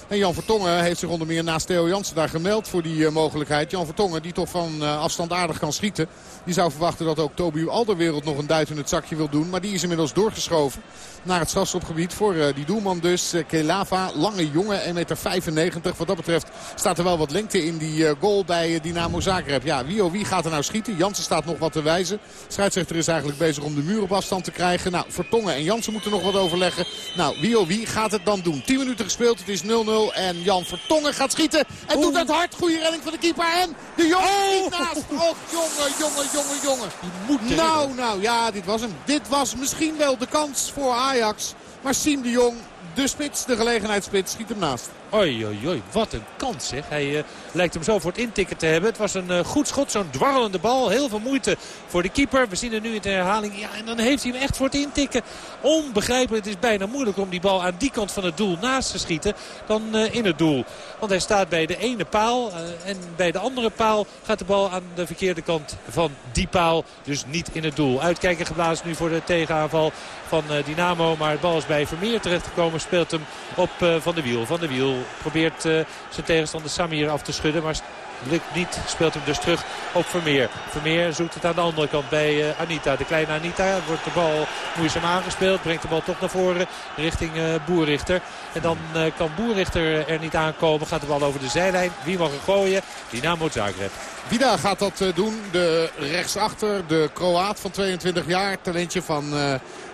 En Jan Vertongen heeft zich onder meer naast Theo Jansen daar gemeld voor die mogelijkheid. Jan Vertongen die toch van afstand aardig kan schieten. Die zou verwachten dat ook Toby Alderwereld nog een duit in het zakje wil doen. Maar die is inmiddels doorgeschoven naar het strafschopgebied voor uh, die doelman dus. Uh, Kelava, lange jongen, 1,95 meter. Wat dat betreft staat er wel wat lengte in die uh, goal bij Dynamo Zagreb. Ja, wie oh wie gaat er nou schieten? Jansen staat nog wat te wijzen. Scheidsrechter is eigenlijk bezig om de muur op afstand te krijgen. Nou, Vertongen en Jansen moeten nog wat overleggen. Nou, wie oh wie gaat het dan doen? 10 minuten gespeeld, het is 0-0 en Jan Vertongen gaat schieten. En Oeh. doet dat hard. Goede redding van de keeper en de jongen oh. naast. Och, jongen, jongen, jongen, jongen. Nou, nou, ja, dit was hem. Dit was misschien wel de kans voor Ajax. Maar Siem de Jong, de spits, de gelegenheidsspits, schiet hem naast. Oei, oei, wat een kans zeg. Hij uh, lijkt hem zo voor het intikken te hebben. Het was een uh, goed schot, zo'n dwarrelende bal. Heel veel moeite voor de keeper. We zien het nu in de herhaling. Ja, en dan heeft hij hem echt voor het intikken. Onbegrijpelijk. Het is bijna moeilijk om die bal aan die kant van het doel naast te schieten dan uh, in het doel. Want hij staat bij de ene paal en bij de andere paal gaat de bal aan de verkeerde kant van die paal. Dus niet in het doel. Uitkijken geblazen nu voor de tegenaanval van Dynamo. Maar het bal is bij Vermeer terechtgekomen. Speelt hem op Van de Wiel. Van de Wiel probeert uh, zijn tegenstander Samir af te schudden. Maar lukt niet. Speelt hem dus terug op Vermeer. Vermeer zoekt het aan de andere kant bij uh, Anita. De kleine Anita wordt de bal moeizaam aangespeeld. Brengt de bal toch naar voren richting uh, Boerrichter. En dan uh, kan Boerrichter er niet aankomen. Gaat de bal over de zijlijn. Wie mag er gooien? Dynamo Zagreb. Vida gaat dat doen. De rechtsachter. De Kroaat van 22 jaar. Talentje van...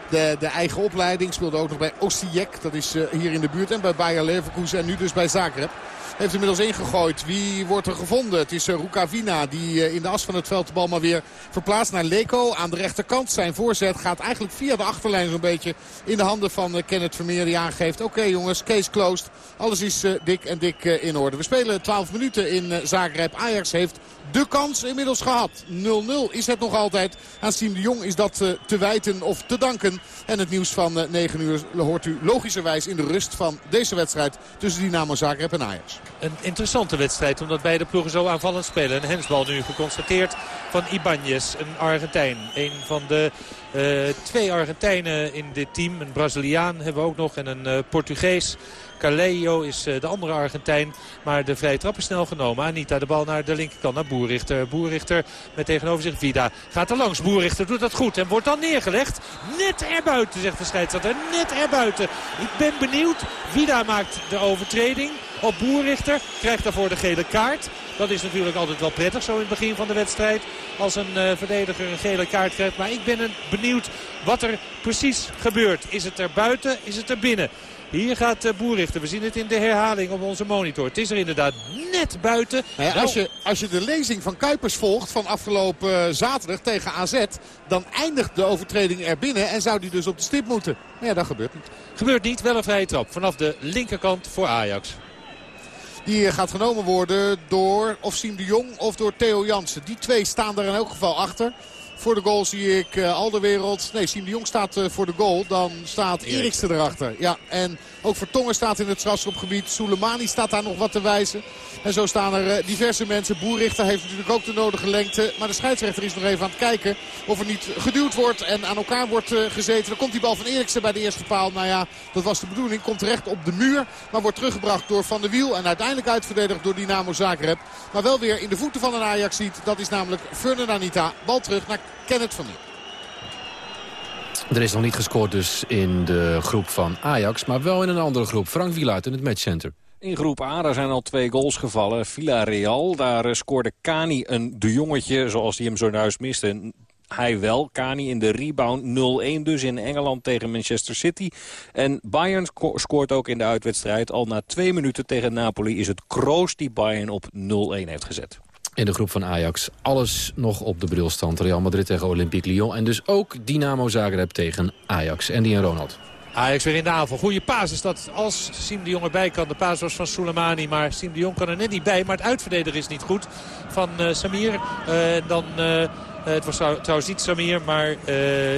De, de, eigen opleiding. Speelde ook nog bij Osijek. Dat is uh, hier in de buurt. En bij Bayer Leverkusen. En nu dus bij Zagreb. Heeft inmiddels ingegooid. Wie wordt er gevonden? Het is uh, Rukavina die uh, in de as van het veld de bal maar weer verplaatst naar Leko. Aan de rechterkant. Zijn voorzet gaat eigenlijk via de achterlijn zo'n beetje in de handen van uh, Kenneth Vermeer. Die aangeeft. Oké jongens, case closed. Alles is dik en dik in orde. We spelen 12 minuten in Zagreb. Ajax heeft de kans inmiddels gehad. 0-0 is het nog altijd. Aan Siem de Jong is dat te wijten of te danken. En het nieuws van uh, 9 uur hoort u logischerwijs in de rust van deze wedstrijd tussen Dynamo Zagreb en Ajax. Een interessante wedstrijd omdat beide ploegen zo aanvallend spelen. Een hensbal nu geconstateerd van Ibanez, een Argentijn. Een van de uh, twee Argentijnen in dit team. Een Braziliaan hebben we ook nog en een uh, Portugees. Caleo is uh, de andere Argentijn. Maar de vrije trap is snel genomen. Anita de bal naar de linkerkant, naar Boerrichter. Boerrichter met tegenover zich Vida. Gaat er langs. Boerrichter doet dat goed. En wordt dan neergelegd. Net erbuiten, zegt de scheidsrechter. Net erbuiten. Ik ben benieuwd. Vida maakt de overtreding op Boerrichter. Krijgt daarvoor de gele kaart. Dat is natuurlijk altijd wel prettig zo in het begin van de wedstrijd. Als een uh, verdediger een gele kaart krijgt. Maar ik ben benieuwd wat er precies gebeurt. Is het er buiten? Is het er binnen? Hier gaat uh, Boerrichter. We zien het in de herhaling op onze monitor. Het is er inderdaad net buiten. Nou ja, als, je, als je de lezing van Kuipers volgt van afgelopen uh, zaterdag tegen AZ... dan eindigt de overtreding er binnen en zou die dus op de stip moeten. Maar ja, dat gebeurt niet. Gebeurt niet. Wel een vrije trap vanaf de linkerkant voor Ajax. Die gaat genomen worden door of Siem de Jong of door Theo Jansen. Die twee staan er in elk geval achter. Voor de goal zie ik uh, Alderwereld. Nee, Siem de Jong staat uh, voor de goal. Dan staat Eriksen erachter. Ja, en ook Vertongen staat in het strafschopgebied. Soleimani staat daar nog wat te wijzen. En zo staan er uh, diverse mensen. Boerrichter heeft natuurlijk ook de nodige lengte. Maar de scheidsrechter is nog even aan het kijken of er niet geduwd wordt en aan elkaar wordt gezeten. Dan komt die bal van Eriksen bij de eerste paal. Nou ja, dat was de bedoeling. Komt terecht op de muur. Maar wordt teruggebracht door Van der Wiel. En uiteindelijk uitverdedigd door Dynamo Zagreb. Maar wel weer in de voeten van een Ajax ziet. Dat is namelijk Fernand Anita. Bal terug naar Kenneth van Nieuw. Er is nog niet gescoord dus in de groep van Ajax, maar wel in een andere groep. Frank Wieluid in het matchcenter. In groep A daar zijn al twee goals gevallen. Villarreal, daar eh, scoorde Kani een de jongetje, zoals hij hem zo juist miste. Hij wel, Kani in de rebound 0-1 dus in Engeland tegen Manchester City. En Bayern scoort ook in de uitwedstrijd. Al na twee minuten tegen Napoli is het Kroos die Bayern op 0-1 heeft gezet. In de groep van Ajax alles nog op de brilstand. Real Madrid tegen Olympique Lyon. En dus ook Dynamo Zagreb tegen Ajax. Andy en Ronald. Ajax weer in de aanval. Goede paas is dat als Siem de Jong erbij kan. De paas was van Soleimani, maar Siem de Jong kan er net niet bij. Maar het uitverdedigen is niet goed van uh, Samir. Uh, dan... Uh, het was trouwens niet Samir, maar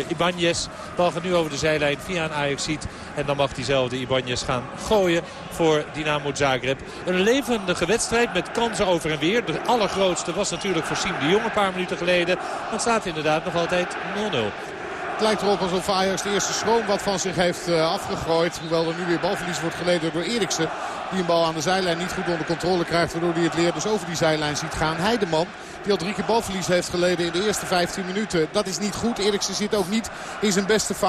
Ibanez. Bal gaat nu over de zijlijn via een Ajax-ziet. En dan mag diezelfde Ibanez gaan gooien voor Dynamo Zagreb. Een levendige wedstrijd met kansen over en weer. De allergrootste was natuurlijk voor Siem de Jong een paar minuten geleden. Maar het staat inderdaad nog altijd 0-0. Het lijkt erop alsof Ajax de eerste schroom wat van zich heeft uh, afgegooid. Hoewel er nu weer balverlies wordt geleden door Eriksen. Die een bal aan de zijlijn niet goed onder controle krijgt. Waardoor hij het leer dus over die zijlijn ziet gaan. Heideman die al drie keer balverlies heeft geleden in de eerste 15 minuten. Dat is niet goed. Eriksen zit ook niet in zijn beste.